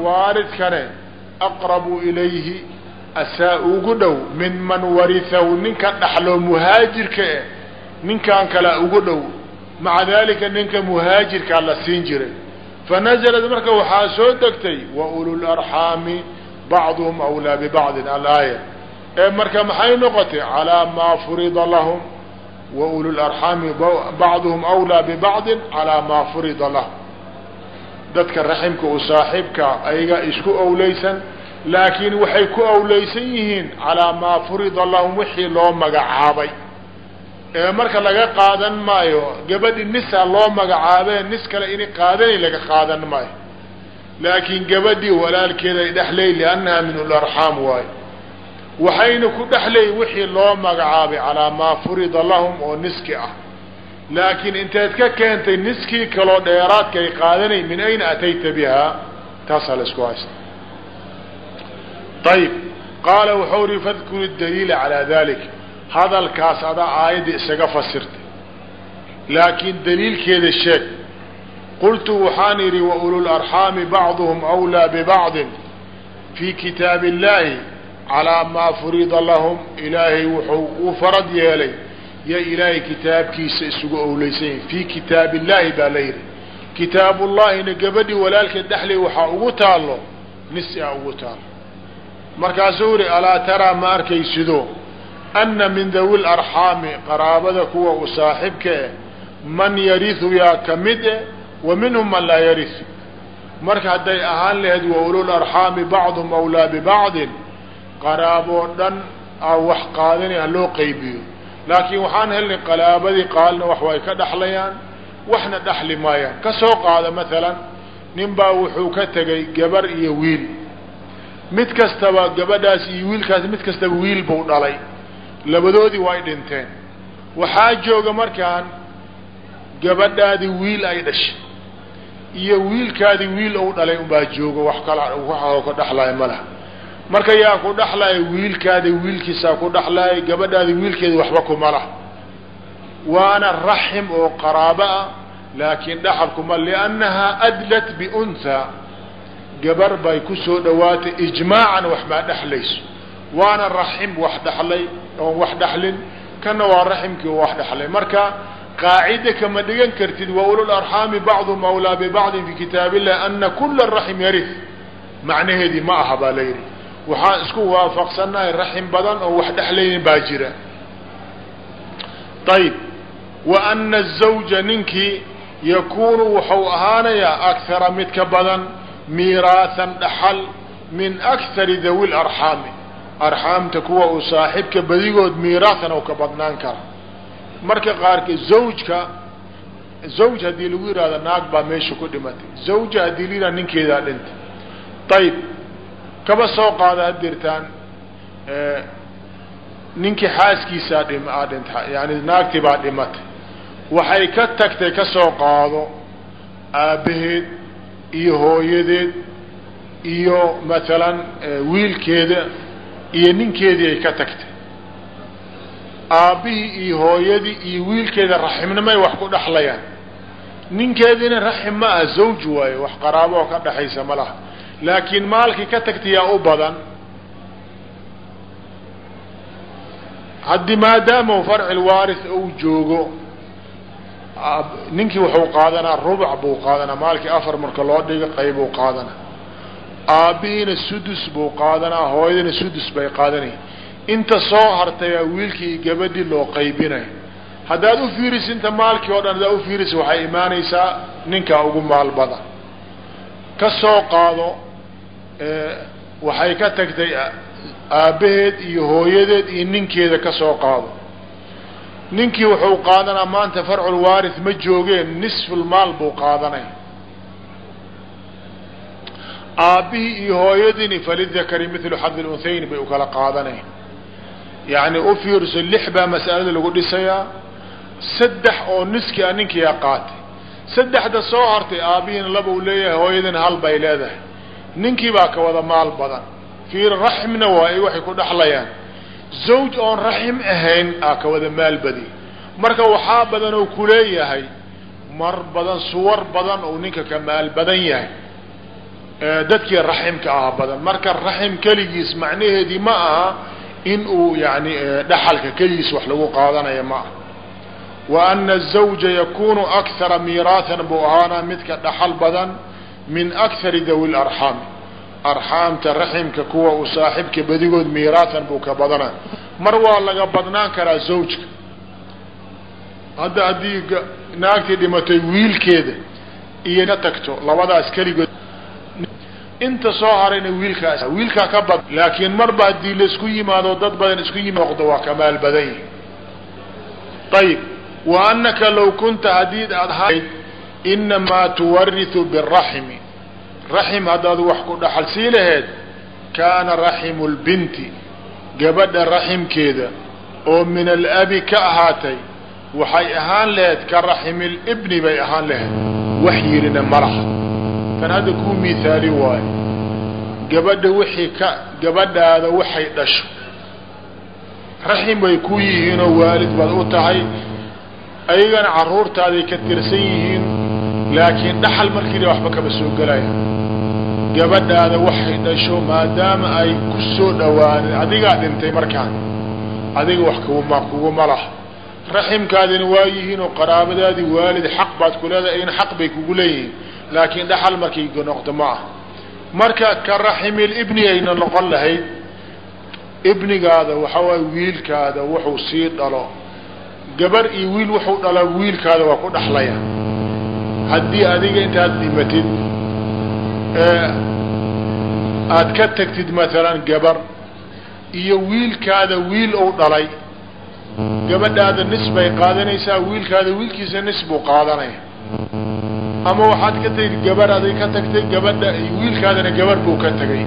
waaridkane aqrabu ilayhi asaa ugu dhow min man warihahu ninka dhaxlo muhaajirka eh ninkan kale ugu dhow maca dalika ninka muhaajirkaa la siin jiray fanazlad marka waxaa soo degtay waulu larxaami bacduhum awlaa bibacdin alaaya ee marka maxay noqotay calaa maa furida lahum waulu larxaami bacduhum awlaa bibacdin calaa maa furida lahum dadka raximka u saaxiibka ayaga isku owleysan laakiin waxay ku owleysan yihiin calaa maa furida lahum wixii loo magacaabay. Ee marka laga qaadan maayo gabadhi nisaa loo magacaabee nis kale inay qaadanay laga qaadan maayo. Laakiin gabadhii walaalkeeda ay dhexley liannaha min ularxaam waayo waxayna ku dhexley wixii loo magacaabay calaa maa furida lahum oo niski ah laakiin inteed ka keentay niskii kaloo dheeraadka ay qaadanay min ayna atayta bihaa taasaa la isku haysta ayib qaala wuxuu ri fadkur daliila calaa dalik hadalkaas adaa aayadda isaga fasirtay. Laakiin daliilkeeda sheeg. Qultu waxaan idhi waulularxaami bacduhum awlaa bibacdin fii kitaabi illaahi calaa maa furida lahum. Ilaahay wuxuu u farad yeelay ya ilaahay kitaabkiisa isugu owleysan fii kitaabi illaahi baa la yidhi. Kitaabullaahina gabadhii walaalkeed dhexlay waxaa ugu taallo nisi a ugu taallo. Markaasuu yihi alaa taraa ma arkaysido? Ana min dawi larxaami qaraabada kuwa u saaxibka eh man yarihu yaa ka mid eh wa minhum man laa yarihu marka hadday ahaan lahayd wa ulularxaami bacduhum awlaa bibacdin qaraaboo dhan a wax qaadanay ha loo qaybiyo laakiin waxaan helnay qaraabadii qaalna wax way ka dhexlayaan waxna dhexli maayaan. Ka soo qaada maalan nin baa wuxuu ka tegay gabar iyo wiil. Mid kastaba gabadhaas iyo wiilkaas mid kastaba wiil buu dhalay. Labadoodii way dhinteen. Waxaa jooga markaan gabadhaadii wiil ay dhashay iyo wiilkaadii wiil ou dhalay unbaa jooga wax kala waxoo ka dhexlaya ma laha marka yaa ku dhexlaya wiilkaadi wiilkiisaa ku dhexlaya gabadhaadi wiilkeedi waxba kuma laha waana raxim oo qaraabo ah laakiin dhaxalkuma liannahaa adlat biunthaa gabar bay ku soo dhawaatay ijmaacan wax maa dhexlayso waana raxim wax dhexlay oon wax dhexlin kana waa raximkii wax dhexlay marka qaacida kama dhigan kartid wa ulularxaami bacduhum awlaa bibacdin fi kitaab illah kula raxim yarih macnaheedii ma aha baa la yidhi waxaan isku waafaqsannahay raxim badan oo wax dhexlaynin baa jira. Ayib wa ana azawja ninkii yakuunu wuxuu ahaanayaa akara mid ka badan miiraahan dhaxal min akari dawi larxaami arxaamta kuwa uu saaxibka badigood miiraahan oo ka badnaan kara marka qaarka zawjka zawj haddii lagu yihahdo naag baa meesha ku dhimatay zawja haddii la yihahdo ninkeedaa dhintay ayib kaba soo qaada hadirtaan ninkii xaaskiisaa yani naagtii baa dhimatay. Waxay ka tagtay ka soo qaado aabbaheed iyo hooyadeed iyo maalan wiilkeeda iyo ninkeedii ay ka tagtay. Aabbihii iyo hooyadii iyo wiilkeeda raximnimay wax ku dhexlayaan ninkeediina raxim ma aha zawj waayo wax qaraabo ka dhexaysa ma laha laakiin maalkii ka tagtay yaa u badan. Haddii maadaama farci lwaaris uu joogo ninkii wuxuu qaadanaa rubuc buu qaadanaa maalkii afar marka loo dhigo qaybuu qaadanaa. Aabbihiina sudus buu qaadanaa hooyadina sudus bay qaadanaya inta soo hartaya wiilkii iyo gabadhii loo qaybinayo haddaad u fiiriso inta maalkii oo dhan haddaad u fiiriso waxay imaanaysaa ninkaa ugu maal badan. Ka soo qaado waxay ka tagtay aabbaheed iyo hooyadeed iyo ninkeeda ka soo qaado. Ninkii wuxuu qaadanaa maanta farculwaaris ma joogeen nisfulmaal buu qaadanay. Aabbihii iyo hooyadiini falidakari milu xadi lunhayn bay u kala qaadanayn yacni u fiirso lix baa mas'alada lagu dhisayaa. Saddex oo niski a ninkiia qaatay. Saddexda soo hartay aabbihiina laba u leeyahay hooyadiina hal bay leedahay ninkii baa ka wada maal badan fiir raximna waayo waxay ku dhexlayaan zawj oon raxim ahayn aa ka wada maal badi marka waxaa badan oo kuleeyahay mar badan suwar badan oo ninka ka maal badan yahay dadkii raximka ah badan marka raxim keligiis macnaheedii ma aha in uu yani dhaxalka keligiis wax lagu qaadanayo ma aha wa ana الزawja yakunu akara miiraahan buu ahaanaa midka dhaxal badan min akari dawi larxaami arxaamta raximka kuwa uu saaxibka badigood miiraahan buu ka badana mar waa laga badnaan karaa zawjka. Hadda haddii naagtii dhimatay wiilkeeda iyo ka tagto labadaas keligood. Inta soo harayna wiilkaas wiilkaa ka bad laakiin marba haddii la isku yimaado dad badan isku yimi noqdo waa kamaal badan. Yihi ayib wa anaka law kunta haddii aad ahayd inamaa tuwariu biraximi raxim haddaad wax ku dhaxal sii laheed kaana raximu lbinti gabadha raximkeeda oo min alabi ka ahaatay waxay ahaan laheyd ka raximi libni bay ahaan laheyd wax yidhina malaha kan hadda kuu mihaali waayo gabadha wixii ka gabadhaada waxay dhasho raxim bay ku yihiinoo waalid baad u tahay ayagana carruurtaaday ka tirsan yihiin laakiin dhaxal markiila waxba kama soo gelaya gabadhaada waxay dhasho maadaama ay ku soo dhawaaneen adigaa dhintay markaan adiga wax kuguma kuguma laha. Raximkaadina waa yihiin oo qaraabadaadii waalid xaq baad ku leedahay in xaq bay kugu leeyihiin. Laakiin dhaxal markay noqdo ma ah marka ka raximilibni ayna noqon lahayd ibnigaada waxa waaye wiilkaada wuxuu sii dhalo. Gabar iyo wiil wuxuu dhala wiilkaada waa ku dhaxlaya haddii adiga intaad dhimatid aad ka tagtid maalan gabar iyo wiilkaada wiil ou dhalay gabadhaada nis bay qaadanaysaa wiilkaada wiilkiisa nis buu qaadanaya. Ama waxaad ka tagtid gabar aday ka tagtay gabadha wiilkaadana gabar buu ka tegay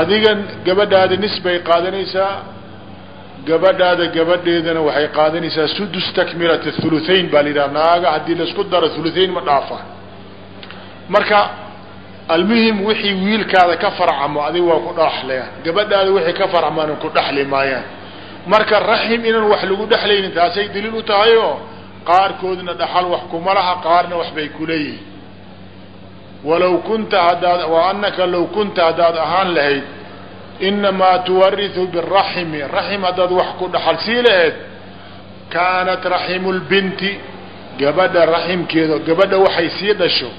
adiga gabadhaada nis bay qaadanaysaa gabadhaada gabadheedana waxay qaadanaysaa sudus takmilat thuluthain baa la yidhaha naaga haddii la isku daro thuluthain ma dhaafaan marka almuhim wixii wiilkaada ka farcamo adiga waa ku dhaxlayaan gabadhaada wixii ka farcamana ku dhaxli maayaan. Marka raxim inaan wax lagu dhexlaynin taasay daliil u tahay oo qaarkoodna dhaxal wax kuma laha qaarna wax bay kuleeyihiin walaw kunta haddaad wa anaka law kunta haddaad ahaan lahayd inamaa tuwariu biraximi raxim haddaad wax ku dhaxal sii laheyd kaanat raximu lbinti gabadha raximkeeda gabadha waxay sii dhasho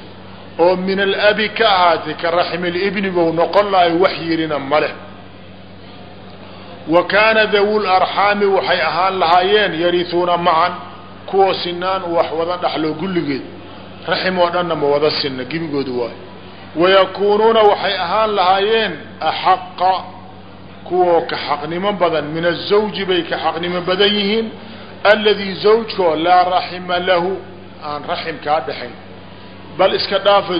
oo min alabi ka ahaatay ka raximi libni bou noqon lahay wax yidhina maleh wa kaana dawu larxaami waxay ahaan lahaayeen yarihuuna macan kuwa sinaan wax wada dhaxlo gulligeed raxim oo dhanna ma wada sinna gebigoodu waayo wayakuunuuna waxay ahaan lahaayeen axaqa kuwoo ka xaqnimo badan min azawji bay ka xaqnimo badan yihiin alladii zawjkoo laa raxima lahu aan raxim kaa dhexayn bal iska dhaafa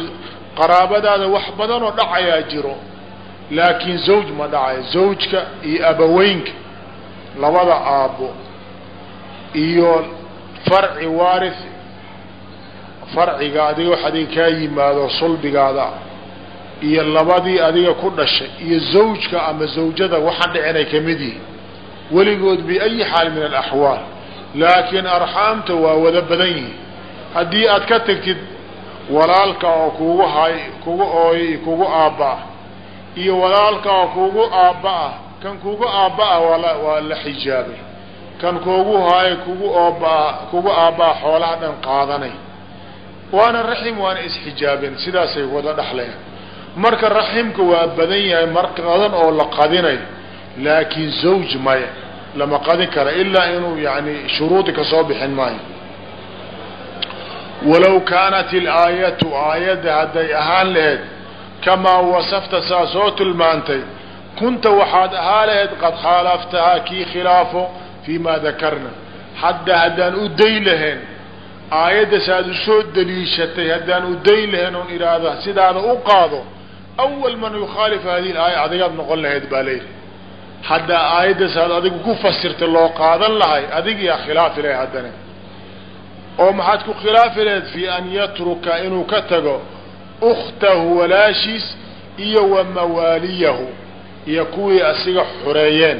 qaraabadaada wax badanoo dhacayaa jiro laakiin zawj ma dhacayo zawjka iyo abaweynka labada aabbo iyo farci waarith farciga adiga wax adiga kaa yimaado sulbigaada iyo labadii adiga ku dhashay iyo zawjka ama zawjada waxaan dhicinay ka mid yihi weligood biayi xaal min alaxwaal. Laakiin arxaamta waa wada badan yihiin. Haddii aad ka tagtid walaalka oo kugu hay kugu ooy kugu aabba iyo walaalka oo kugu aabba ah kan kugu aabba ah waa waa la xijaabay. Kan kugu haayo kugu ooba kugu aabbaa xoolaha dhan qaadanay waana raxim waana isxijaabeen sidaasay wada dhexlayaan marka raximka waa badan yahay mar qadan oo la qadinayo laakiin zawj maya lama qadin kara ilaa inuu yani shuruudi ka soo bixin maayo. Walow kaanat ilaayatu aayadda hadday ahaan laheyd kamaa wasafta saa soo tilmaantay kunta waxaad ahaa laheyd qad khaalaftahaa kii khilaafo fii ma dakarna. Hadda haddaan u day lahayn aayadda saaad u soo daliishatay haddaan u day lahayn oon idhaahda sidaada u qaado awal man yukhaalifu hadihi aaya adigaad noqon lahayd baa layidhi haddaa aayaddaas aad adigu ku fasirtay loo qaadan lahay adigiyaa khilaafi lahay haddana oo maxaad ku khilaafi lahayd fii an yatruka inuu ka tago ukhtahu walaashiis iyo wa mawaaliyahu iyo kuwii asiga xoreeyeen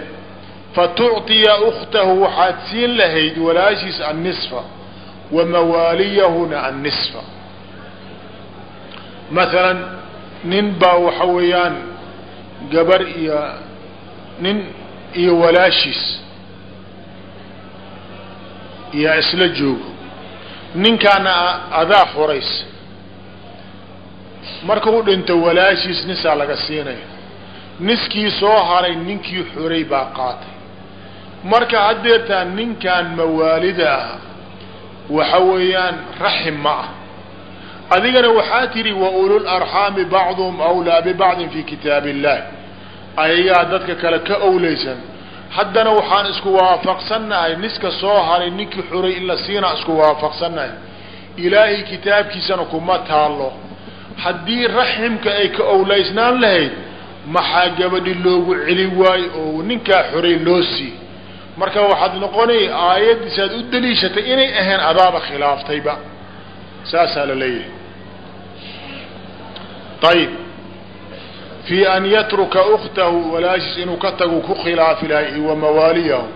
fatucطiya ukhtahu waxaad siin lahayd walaashiis annisfa wa mawaaliyahuna annisfa maalan nin baa waxa weeyaan gabar iyo nin iyo walaashiis yaa isla joogo. ninkaana adaa xuraysa marka u dhinto walaashiis nisaa laga siinaya niskii soo haray ninkii xuray baa qaatay. marka haddeertaan ninkan mawaalida ah waxa weeyaan raxim ma ah. Adigana waxaa tidhi wa ulul arxaami bacduhum awlaa bibacdin fi kitaab illahi ayagaa dadka kale ka owleysan haddana waxaan isku waafaqsannahay niska soo haray ninkii xuray in la siinaa isku waafaqsannahay. Ilaahay kitaabkiisana kuma taallo. Haddii raximka ay ka owleysnaan lahayd maxaa gabadhi loogu celi waayo oo ninkaa xoray loo sii marka waxaad noqonay aayaddiisaad u daliishatay inay ahayn adaaba khilaaftayba. Saasaa la leeyahay. Ayib fii an yatruka ukhtahu walaashiis inuu ka tagu ku khilaafi lahay wa mawaaliyahu.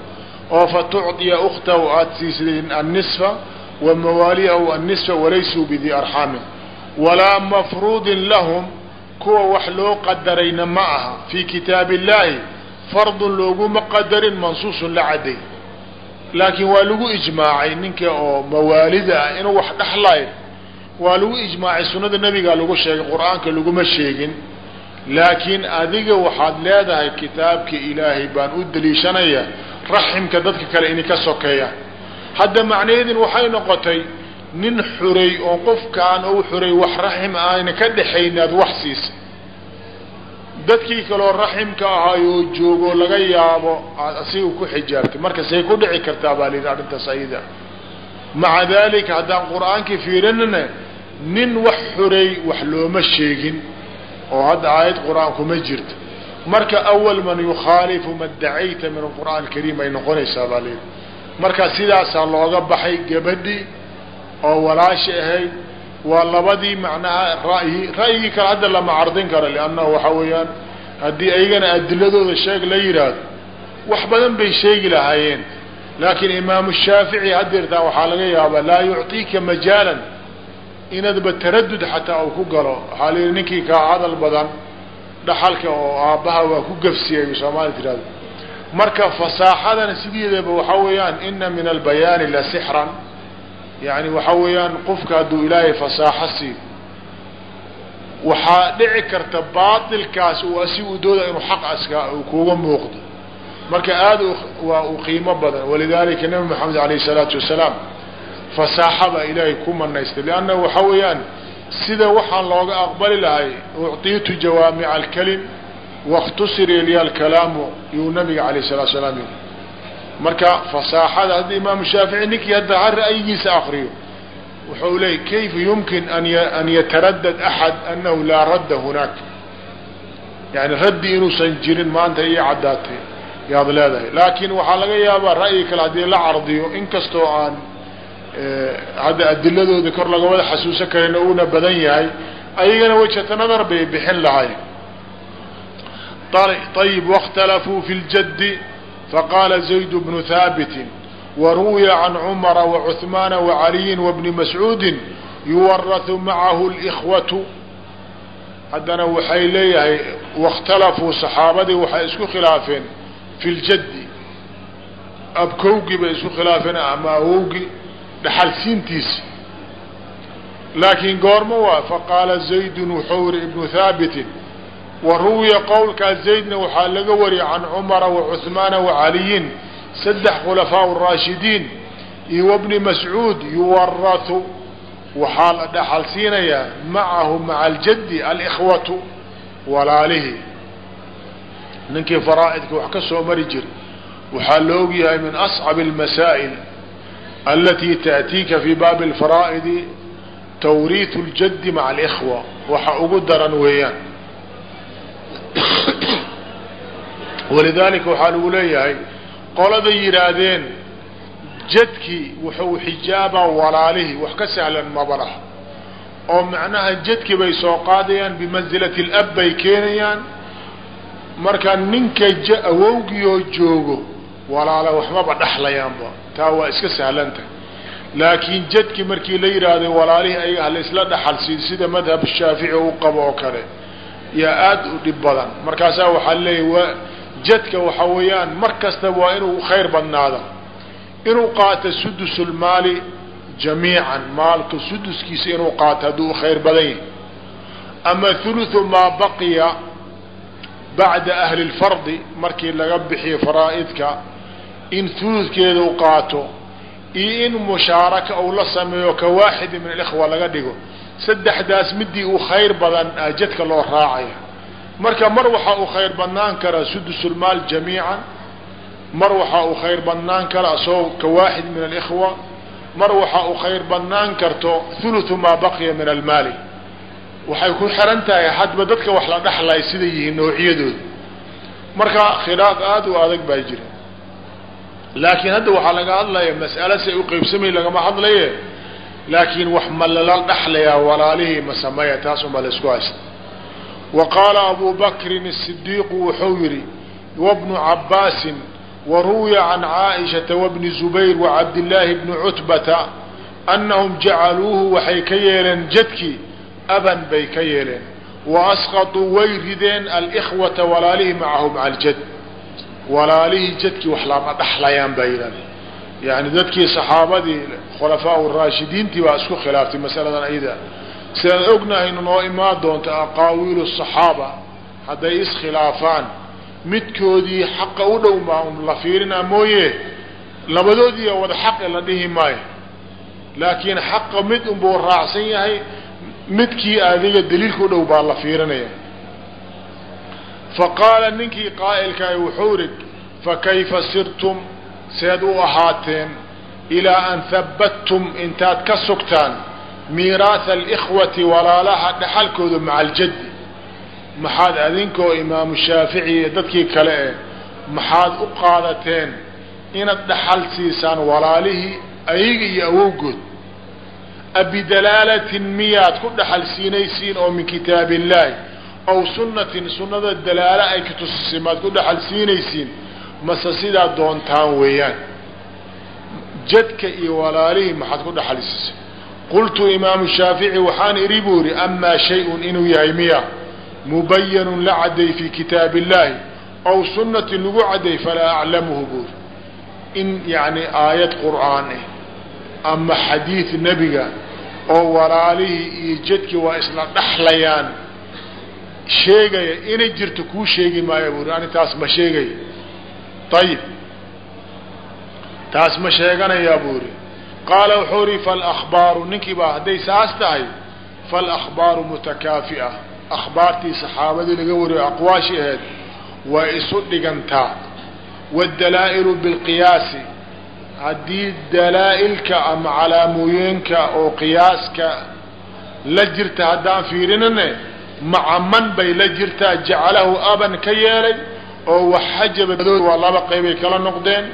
Oo fa tucطiya ukhtahu aada siisideen annisfa wa mawaaliyahu annisfa walaysuu bidii arxaamin walaa mafruudin lahum kuwa wax loo qadarayna ma aha. Fii kitaab illaahi fardun looguma qadarin mansuusun la cadday laakiin waa lagu ijmaacay ninka oo mawaalida ah inuu wax dhexlayo waa lagu ijmaacay sunnada nebigaa lagu sheegay qur'aanka laguma sheegin. Laakiin adiga waxaad leedahay kitaabka ilaahay baan u daliishanaya raximka dadka kale inay ka sokeeyaan hadda macnaheedin waxay noqotay nin xuray oo qofkaan ou xuray wax raxim ayna ka dhexayn aad wax siisay dadkii kaloo raximka ahaay oo joogo laga yaabo aad asiga ku xijaabtay marka say ku dhici kartaa baa layidhi arrintaas ayada maca dalika haddaan qur'aankii fiirinana nin wax xuray wax looma sheegin oo hadda aayad qur'aan jirto marka awal man yukhaalifu ma min alqur'aan alkariim ay noqonaysaa baa layidhi. Marka sidaasaa looga baxay gabadhii oo walaashi ahayd waa labadii macnaha ra'yi ra'yigii kale hadda lama cardin karo liannahu waxa weeyaan haddii aygana adiladooda sheeg la yidhaahdo wax badan bay sheegi lahaayeen. Laakiin imaamu shaafici haddeertaan waxaa laga yaabaa laa yucطiika majaalan inadba taradud xataa uu ku galo. Waxaa la yidhi ninkii kaa hadal badan dhaxalka oo aabbaha waa ku gafsiyay soomaali tirahdo marka fasaaxadana sideedaba waxaa weeyaan ina min albayaani la sixran yani waxaa weeyaan qofka hadduu ilaahay fasaaxo siiyo waxaa dhici karta baatilkaas uu asigu dooda inuu xaq aska kuga muuqdo marka aad waa u qiimo badan walidalika nabi maxamed alayh الsalaatu wasalaam fasaaxa baa ilaahay ku manaystay lanna waxa weeyaan sida waxaan looga aqbali lahay ucطiitu jawaamica alkalim waاkhtusir ilya alkalaamu yuu nabiga alayh الsalatu salaam yii marka fasaaxada haddii imaamu shaafici ninkii hadda ha ra'yigiisa akriyo wuxuu leeyay kayfa yumkin an yataradad axad annahu laa radda hunaak? Yani raddi inuusan jirin maanta ii caddaatay yaad leedahay. Laakiin waxaa laga yaabaa ra'yi kale haddii la cardiyo inkastoo aan eh, hadda adiladooda kor lagawada xasuusan karin uuna badan yahay ayagana wajhata nadar bay bixin lahay ayib wakhtalafuu fi ljaddi faqaala zayd bnu haabiti waruwiya can cumara wacuثmaana wacaliyi wabni mascuudi yuwarahu macahu اlإkhwatu haddana waxay leeyahay waاkhtalafuu saxaabadii waxay isku khilaafeen fi ljaddi abkowgii bay isku khilaafeen ama awowgii dhaxalsiintiisi laakiin goorma waa faqaala zaydun wuxuu yiri ibnu haabitin wa ruwiya qowlkaas zaydna waxaa laga wariyay can cumara wa cuhmaana wacaliyin saddex khulafaa raashidiin iyo wabni mascuud yuwaratu. Waxaa la dhaxal siinayaa macahu maca aljaddi alikhwatu walaalihii ninkii faraa'idka wax ka soo mari jira waxaa la ogyahay min ascabi almasaa'il alatii taأtiika fii baabi alfaraa'idi tawriitu اljaddi maca alikhwa waxa ugu daran weeyaan walidaalika waxaa lagu leeyahay qolada yidhaahdeen jadkii wuxuu xijaabaa walaalihii wax ka sahlan mabalah oo macnaha jadkii bay soo qaadayaan bimansilati اlab bay keenayaan. Marka ninka awowgioo joogo walaala waxmaba dhaxlayaanba taa waa iska sahlantah laakiin jadki markii la yidhaahdo walaalihii ayaga halaisla dhaxalsiin sida madhab shaafici u qabo oo kale yaa aada u dhib badan. Markaasaa waxaa leeyahy jadka waxa weeyaan mar kastaba waa inuu khayr badnaada inuu qaato sudusulmaali jamiican maalka suduskiisa inuu qaato hadduu khayr badan yahay. Ama huluthu maa baqiya bacda ahli lfardi markii laga bixiyo faraa'idka in huludkeeda u qaato iyo in mushaaraka uu la sameeyo ka min alikhwa laga dhigo. Saddexdaas midii uu khayr badan a jadka loo raacaya marka mar waxaa uu khayr badnaan karaa sudusulmaal jamiican. Mar waxaa uu khayr badnaan kara asagoo ka waaxid min alikhwa. Mar waxaa uu khayr badnaan karto huluthu maa baqiya min almaali. Waxay ku xiran tahay hadba dadka wax la dhexlay siday yihiin noocyadooda marka khilaaf aada u adag baa jira. Laakiin hadda waxaa laga hadlaya mas'alo si ay uqeybsamay lagama hadlaye. Laakiin wax ma lala dhexlayaa walaalihii ma sameeya taas unbaa la isku haysta wa qaala abu bakrin الsidiiqu wuxuu yihi wabnu cabaasin waruwiya can caaishata wabni zubayr wacabdillaahi bni cutbata annahum jacaluuhu waxay ka yeeleen jadkii aban bay ka yeeleen wa asqaطuu way rideen alikhwata walaalihii macahu maca aljad walaalihii jadkii wax lama dhaxlayaan baa yidhahda yani dadkii saxaabadii khulafaa raashidiintii baa isku khilaaftay masaladan ayada sidaan ognahay noo imaan doonta aqaawiilu saxaaba hadday iskhilaafaan midkoodii xaqa u dhow maa un la fiirinaa mooye? Labadoodii wada xaqe la dhihi maayo. Laakiin xaqa mid unbuu raacsan yahay midkii adiga daliilka u dhow baa la fiirinaya. Fa qaala ninkii qaa'ilka qaa'ilkaah wuxuu ihi fa kayfa sirtum? Seed u ahaateen ilaa an habbattum intaad ka sugtaan miiraatha alikhwati walaalaha dhaxalkooda maca aljaddi maxaad adinkoo imaamu shaafici iyo dadkii kale eh maxaad u qaadateen inaad dhaxal siisaan walaalihii ayaga iyo awowgood abidalaalatin miyaad ku dhaxal siinaysiin oo min kitaab illaahi aw sunnatin sunnada dalaalo ay ka tusisay maad ku dhaxal siinaysiin mase sidaa doontaan weeyaan? Jadka iyo walaalihii maxaad ku dhaxal siisay qultu imaamu shaafici waxaan idhi buu idhi amaa shay-un inuu yahay miya mubayanun la cadday fii kitaabi illaahi aw sunnatin lagu cadday falaa aclamuhu buuri in yacni aayad qur'aan ah ama xadiid nebiga oo walaalihii iyo jadkii waa isla dhaxlayaan sheegaya inay jirto kuu sheegi maayo buuri ani taas ma sheegaya ayib taas ma sheeganayaa buuri qaala wuxuu ihi faalakhbaaru ninkii baa hadday saas tahay faalakhbaaru mutakaafi'a akhbaartii saxaabadii laga wariyo aqwaashi ahayd way isu dhigantaa waddalaa'ilu bilqiyaasi haddii dalaa'ilka ama calaamooyinka oo qiyaaska la jirta haddaan fiirinane maca man bay la jirtaa jacalahu aban ka yeelay oo waxajaba waa laba qaybay kala noqdeen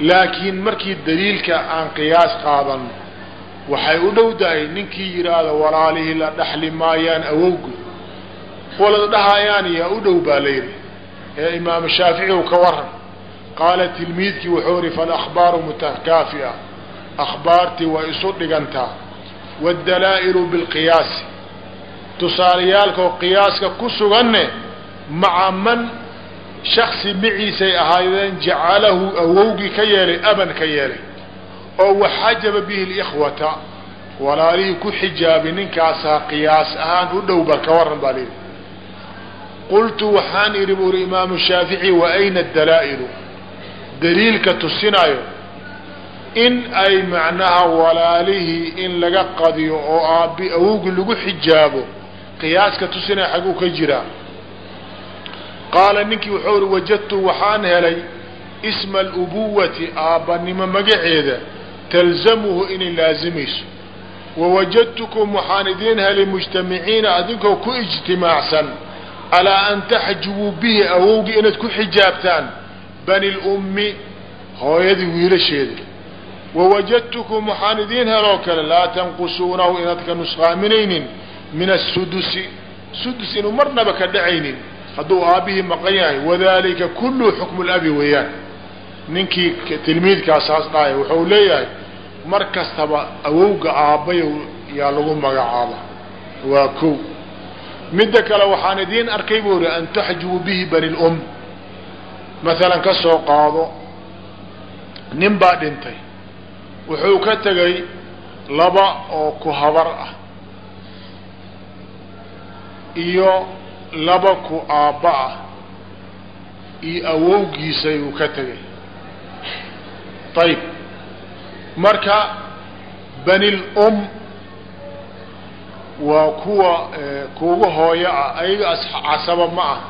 laakiin markii daliilka aan qiyaas qaadan waxay u dhow tahay ninkii yidhaahda walaalihii la dhaxli maayaan awowga walad dhahayaan yaa u dhow baa layidhi ee imaamu shaafici u ka waran qaala tilmiidkii wuxuu ihi faalakhbaaru mutakaafi'a. Akhbaartii way isu dhigantaa. Waddalaa'ilu bilqiyaasi. Tusaaleyaalkaoo qiyaaska ku suganne maca man shaksi maciisay ahaayeen jacalahu awowgii ka yeelay aban ka yeelay. oo waxajaba bihi likhwata walaalihii ku xijaabi ninkaasaa qiyaas ahaan u dhow ba ka waran baa layidhi qultu waxaan idhi bu uri imaamu shaafici wa ayna dalaa'ilu daliilka tusinayo in ay macnaha walaalihii in laga qadiyo oo aabbi awowgii lagu xijaabo qiyaaska tusinaya xaguu ka jiraa qaala ninkii wuxuu ihi wajadtu waxaan helay isma alubuwati aabbanimo magaceeda talzamuhu inay laazimayso wawajadtukum waxaan idiin helay mujtamiciina adinkoo ku ijtimaacsan calaa an taxjubuu bihi awowgii inaad ku xijaabtaan bani lummi hooyadii wiilasheeda. Wawajadtukum waxaan idiin heloo kale laa tanqusuunahu inaad ka nusqaaminaynin min asudusi sudus inuu marnaba ka dhacaynin hadduu aabbihii maqan yahay wadalika kullu xukmu labi weeyaan. Ninkii tilmiidkaasaas dhahay wuxuu leeyahay mar kastaba awowga aabbayo yaa lagu magacaaba waa kow. Midda kale waxaan idiin arkay buu uri an taxjubuu bihi bani lum maalan ka soo qaado nin baa dhintay. Wuxuu ka tegay laba oo ku habar ah. Iyo laba ku aabba ah iyo awowgiisay uu ka tegay ayib marka banil um waa kuwa kuuga hooyo ah ayaga casaba ma ah.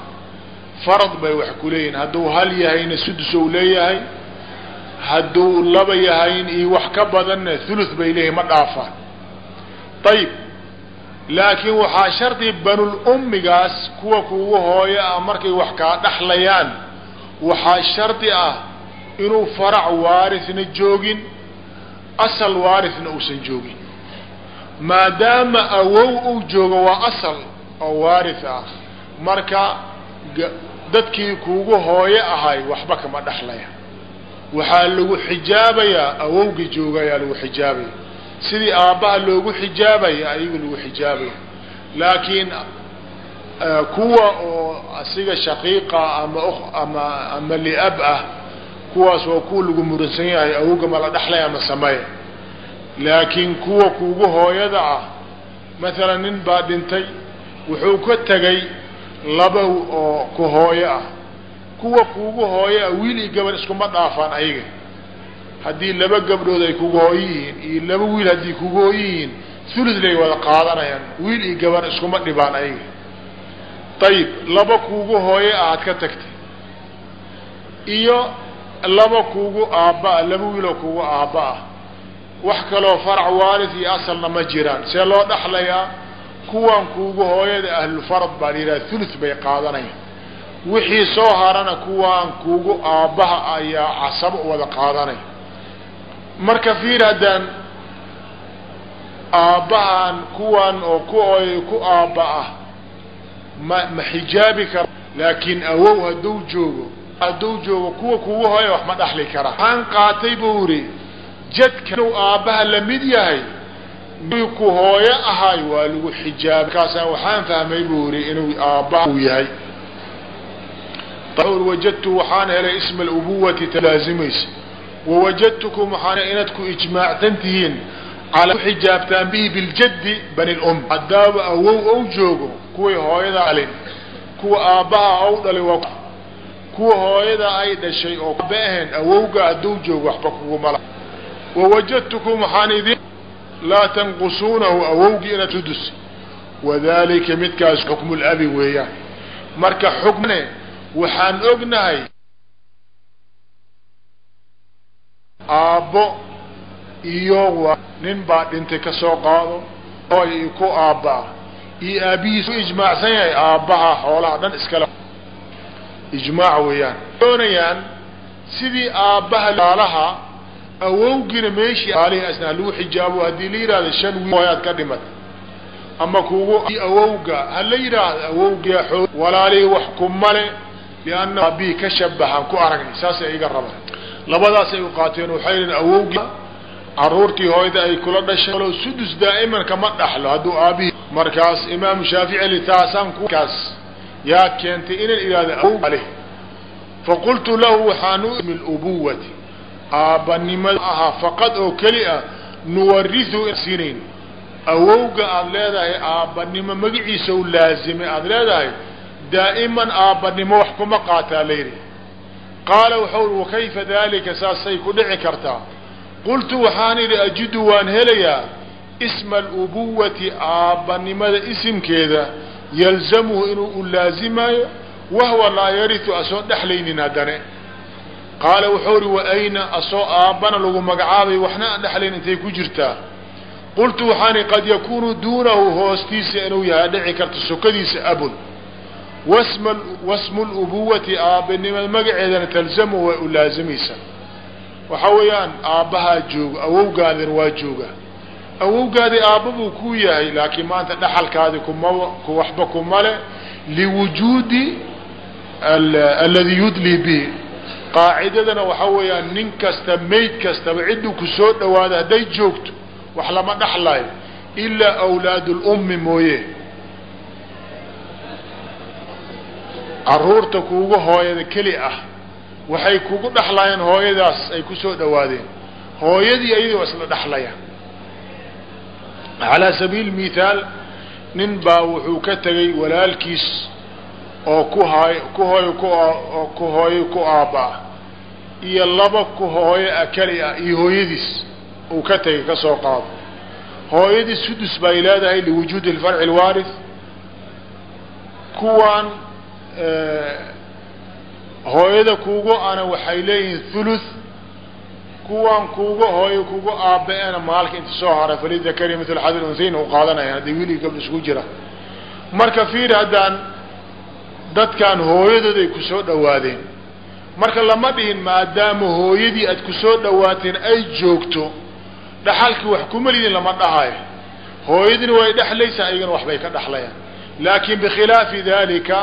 Farad bay wax ku leeyihiin hadduu hal yahayna sudus ou leeyahay hadduu laba yahayn iyo wax ka badanna thuluth bay leeyihiin ma dhaafaan. Ayib laakiin waxaa shardi banul ummigaas kuwa kuuga hooyo ah markay wax kaa dhaxlayaan. Waxaa shardi ah inuu farac waarisna joogin asal waarisna uusan joogin. Maadaama awow uu joogo waa asal oo waaris ah marka dadkii kuugu hooyo ahay waxba kama dhexlaya waxaa lagu xijaabayaa awowga jooga ayaa lagu xijaabaya sidii aabbaha loogu xijaabaya ayaga lagu xijaabaya. Laakiin kuwa oo asiga shaqiiqa ama ama ama liab ah kuwaas waa kuwa lagu muransan yahay awowga ma la dhexlaya ma sameeya laakiin kuwa kuugu hooyada ah maalan nin baa dhintay wuxuu ka tegay laba oo ku hooyo ah. Kuwa kuugu hooyo ah wiil iyo gabar iskuma dhaafaan ayaga haddii laba gabdhood ay kugu yihiin iyo laba wiil haddii kugu hooyo yihiin lay wada qaadanayaan wiil iyo gabar iskuma dhibaan ayaga ayib laba kuugu hooyo ah aad ka tagtay. Iyo laba kuugu aabba ah laba wiiloo kuugu aabba ah. Wax kaloo farac waaris iyo asalna ma jiraan. See loo dhexlayaa kuwan kuugu hooyada ahlufarad baa la yidhaha thuluth bay qaadanayaan. Wixii soo harana kuwaan kuugu aabbaha ayaa casabo wada qaadanaya marka fiir haddaan aabbahan kuwan oo ku oy ku aabba ah ma ma xijaabi kara laakiin awow hadduu joogo hadduu joogo kuwa kuugu hooya wax ma dhexli karaa waxaan qaatay buu yidhi jadka inuu aabbaha la mid yahay ku hooyo ahay waa lagu xijaabay markaasaan waxaan fahmay buu yihi inuu aabbaha uu yahay. Wajadtu waxaan helay isma alubuwati talaazimaysa wawajadtukum waxaan inaad ku ijmaactan tihiin calaa ku xijaabtaan bihi biljaddi bani lum haddaaba awow ou joogo kuway hooyada alin kuwa aabbaha ou dhalay waa kuwa hooyada ay dhashay oo ba ahayn awowga hadduu joogo waxba kugumala wawajadtukum waxaan idin laa tanqusuunahu awowgii inaad sudus wadalika midkaas xukmu labi weeyaan marka xukmne waxaan ognahay aabbo iyo nin baa dhintay ka soo qaado oy ku aabbaa iyo aabbihiis u ijmaacsan yahay aabbaha xoolaha dhan iskale ijmaac weeyaan. Doonayaan sidii aabbaha laalaha awowgiina meeshii aalihi asna lagu xijaabo haddii la yidhahdo shan wiil aad ka dhimat ama kugu awowga ha la yidhaahdo awowgia xoo walaalihii wax kumale lianna aabihii ka shabahan ku aragnay saasay iga rabaan labadaasay u qaateen waxay yihiin awowgii caruurtii hooyada ay kula dhashay. Alow sudus daa'iman kama dhaxlo hadduu aabihii markaas imaamu shaafici li taasaan kukaas yaa keentay inaan idhahdo awow aleh faqultu lahu waxaan u imi lubuwati aabbanimada ahaa faqad oo keli a nuwarihu siinayn. Awowga aada leedahay aabbanimo magaciisa u laazimay aada leedahay. Daa'iman aabbanimo wax kuma qaataa layidhi qaala waxau ui wakayfa dalika saasay ku dhici kartaa qultu waxaan idhi ajidu waan helayaa isma alubuwati aabbanimada isimkeeda yalzamuhu inuu u laazimaayo wahwa laa yaritu asoo dhexlaynin haddane qaala wuxuu ihi wa ayna asoo aabbana lagu magacaabay waxna aan dhexlayn intay ku jirtaa qultu waxaani qad yakuunu duunahu hoostiisa inuu yahay dhici karta sokadiisa abun wasmu lubuwati aabbanimada magaceedana talzamu way u laazimaysaa waxa weeyaan aabbahaa jooga awowgaadina waa jooga. Awowgaadi aabba buu ku yahay laakiin maanta dhaxalkaadi kuma waxba kuma le liwujuudi aladi yudlii bihi. Qaacidadana waxa weeyaan nin kasta mayd kastaba cidduu ku soo dhawaado hadday joogto wax lama dhaxlayo ilaa awlaad lummi carruurta kuuga hooyada keli ah waxay kugu dhexlayaan hooyadaas ay ku soo dhawaadeen hooyadii waa isla dhexlayaan calaa sabiil mithaal nin baa wuxuu ka tegay walaalkiis oo ku haay ku hooyo ku hooyo ku aabba ah iyo laba ku hooyo a keli ah iyo hooyadiis uu ka tegay ka soo qaado. Hooyadii sudus bay leedahay liwujuudi alfarci alwaarith kuwaan hooyada kuugu ana waxay leeyihiin thuluth. Kuwaan kuuga hooyo kugu aabba-ena maalka inta soo haray. Falidakari mitl xadil unhayn u qaadanaya. Hadday wiilii gabdha isku jira. Marka fiir haddaan dadkan hooyadood ay ku soo dhawaadeen marka lama dhihin maadaama hooyadii aad ku soo dhawaateen ay joogto dhaxalkii wax kuma lidin lama dhahayo. Hooyadina way dhexlaysaa ayagana waxbay ka dhexlayaan laakin bikhilaafi dalika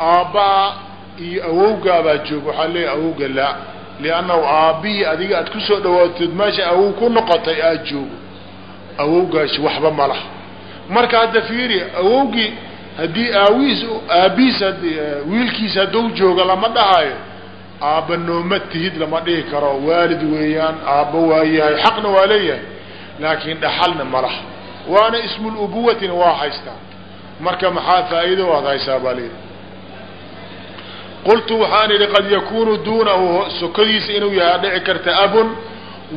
aabbaa iyo awowgaabaa jooga. Waxaa leeyahy awowga laa liannahu aabbihii adiga aad ku soo dhawaatood meesha awow ku noqotay aad joogo. Awowgaasi waxba ma laha. Marka hadda fiiri awowgii haddii aawiis aabbihiis wiilkiis hadduu jooga lama dhahayo aabba nooma tihid lama dhihi karo. Waalid weeyaan aabba waa yahay xaqna waa leeyahay laakiin dhaxalna ma laha. Waana ismulubuwatina waa haystaa. Marka maxaa faa'iido waad haysaa baa layidhi qultu waxaan idhi qad yakunu duunahu. Sokadiisa inuu yahaa dhici karta abun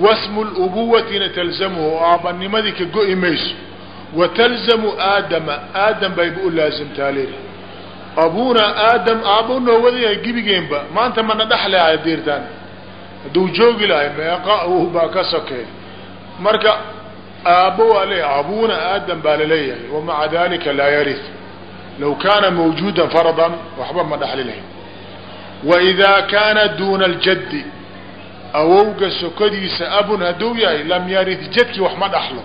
wasmu lubuwatina talzamuhu. Oo aabbanimadii ka go'i mayso. Wa talzamu aadama. Aadam bayba u laazimtaa leehi abuna aadam aabba unoo wadayahay gebigeenba maanta mana dhexlehay diirtaan. Hadduu joogi lahay meeqa baa ka sokeey marka aabba waa leeyahay abuna aadam baa la leeyahay wamaca dalika laa yarith. Law kaana mawjuudan faradan waxba ma dhexli lahay waidaa kaana duuna aljaddi. Awowga sokadiisa abun hadduu yahay lam yarid jadkii wax ma dhaxlo.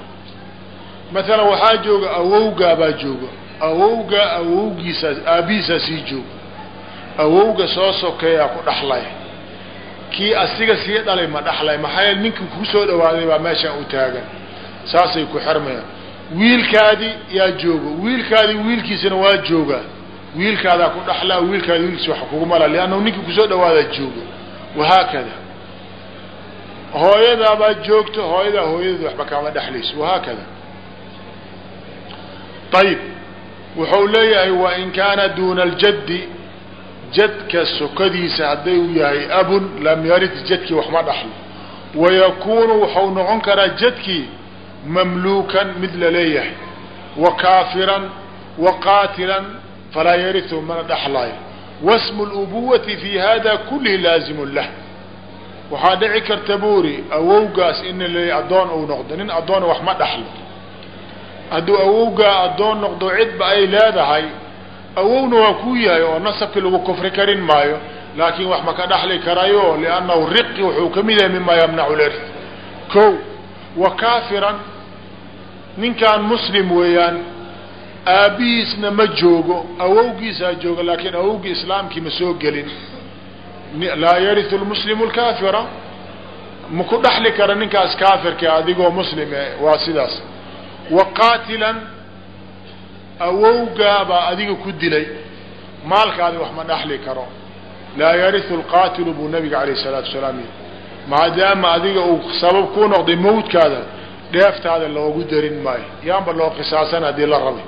Maalan waxaa jooga awowgaabaa jooga awowga awowgiisa aabbihiisaa sii jooga awowga soo sokeeyaa ku dhaxlaya. Kii asiga sii dhalay ma dhaxlay maxaa yeele ninkii ku soo dhawaaday baa meeshaan u taagan. Saasay ku xirmayaan wiilkaadii yaa jooga wiilkaadii wiilkiisana waa joogaa wiilkaadaa ku dhaxlaa wiilkaadi wiilkiisa wax kugumala liannahu ninkii ku soo dhawaadaa jooga wahaakada hooyadaabaa joogto hooyadaa hooyadeed waxba kaama dhexlayso wahaakada ayib wuxuu leeyahay wain kaana duuna aljaddi jadka sokadiisa hadday u yahay abun lam yarid jadkii waxma dhaxlo. Wayakuunu waxau noqon karaa jadkii mamluukan mid la leeyahay wa kaafiran wa qaatilan falaa yariu mana dhexlaayo wasmu lubuwati fi hada kullihi laazimun lah waxaa dhici karta buuri awowgaas in la addoon uu noqdo nin addoona wax ma dhaxlo hadduu awowgaa addoon noqdo cidba ay leedahay awowna waa kuu yahay oo nasabkii lagu kufri karin maayo laakiin wax ma ka dhaxli karayo liannahu riqi wuxuu ka mid yahay mima yamnacu lirth ko wa kaafiran ninkaan muslim weeyaan aabbihiisna ma joogo awowgiisaa jooga laakiin awowgii islaamkii ma soo gelin. Laa yariu lmuslimu lkaafira ma ku dhaxli kara ninkaas kaafirka adigoo muslime waa sidaas. Wa qaatilan awowgaabaa adiga ku dilay maalkaadi wax ma dhaxli karo. Laa yariu lqaatilu buu nabiga alayh salaatu salaam yii maadaama adiga uu sabab ku noqday mawdkaada dheeftaada loogu darin maayo. Yaanba loo qisaasan haddii la rabay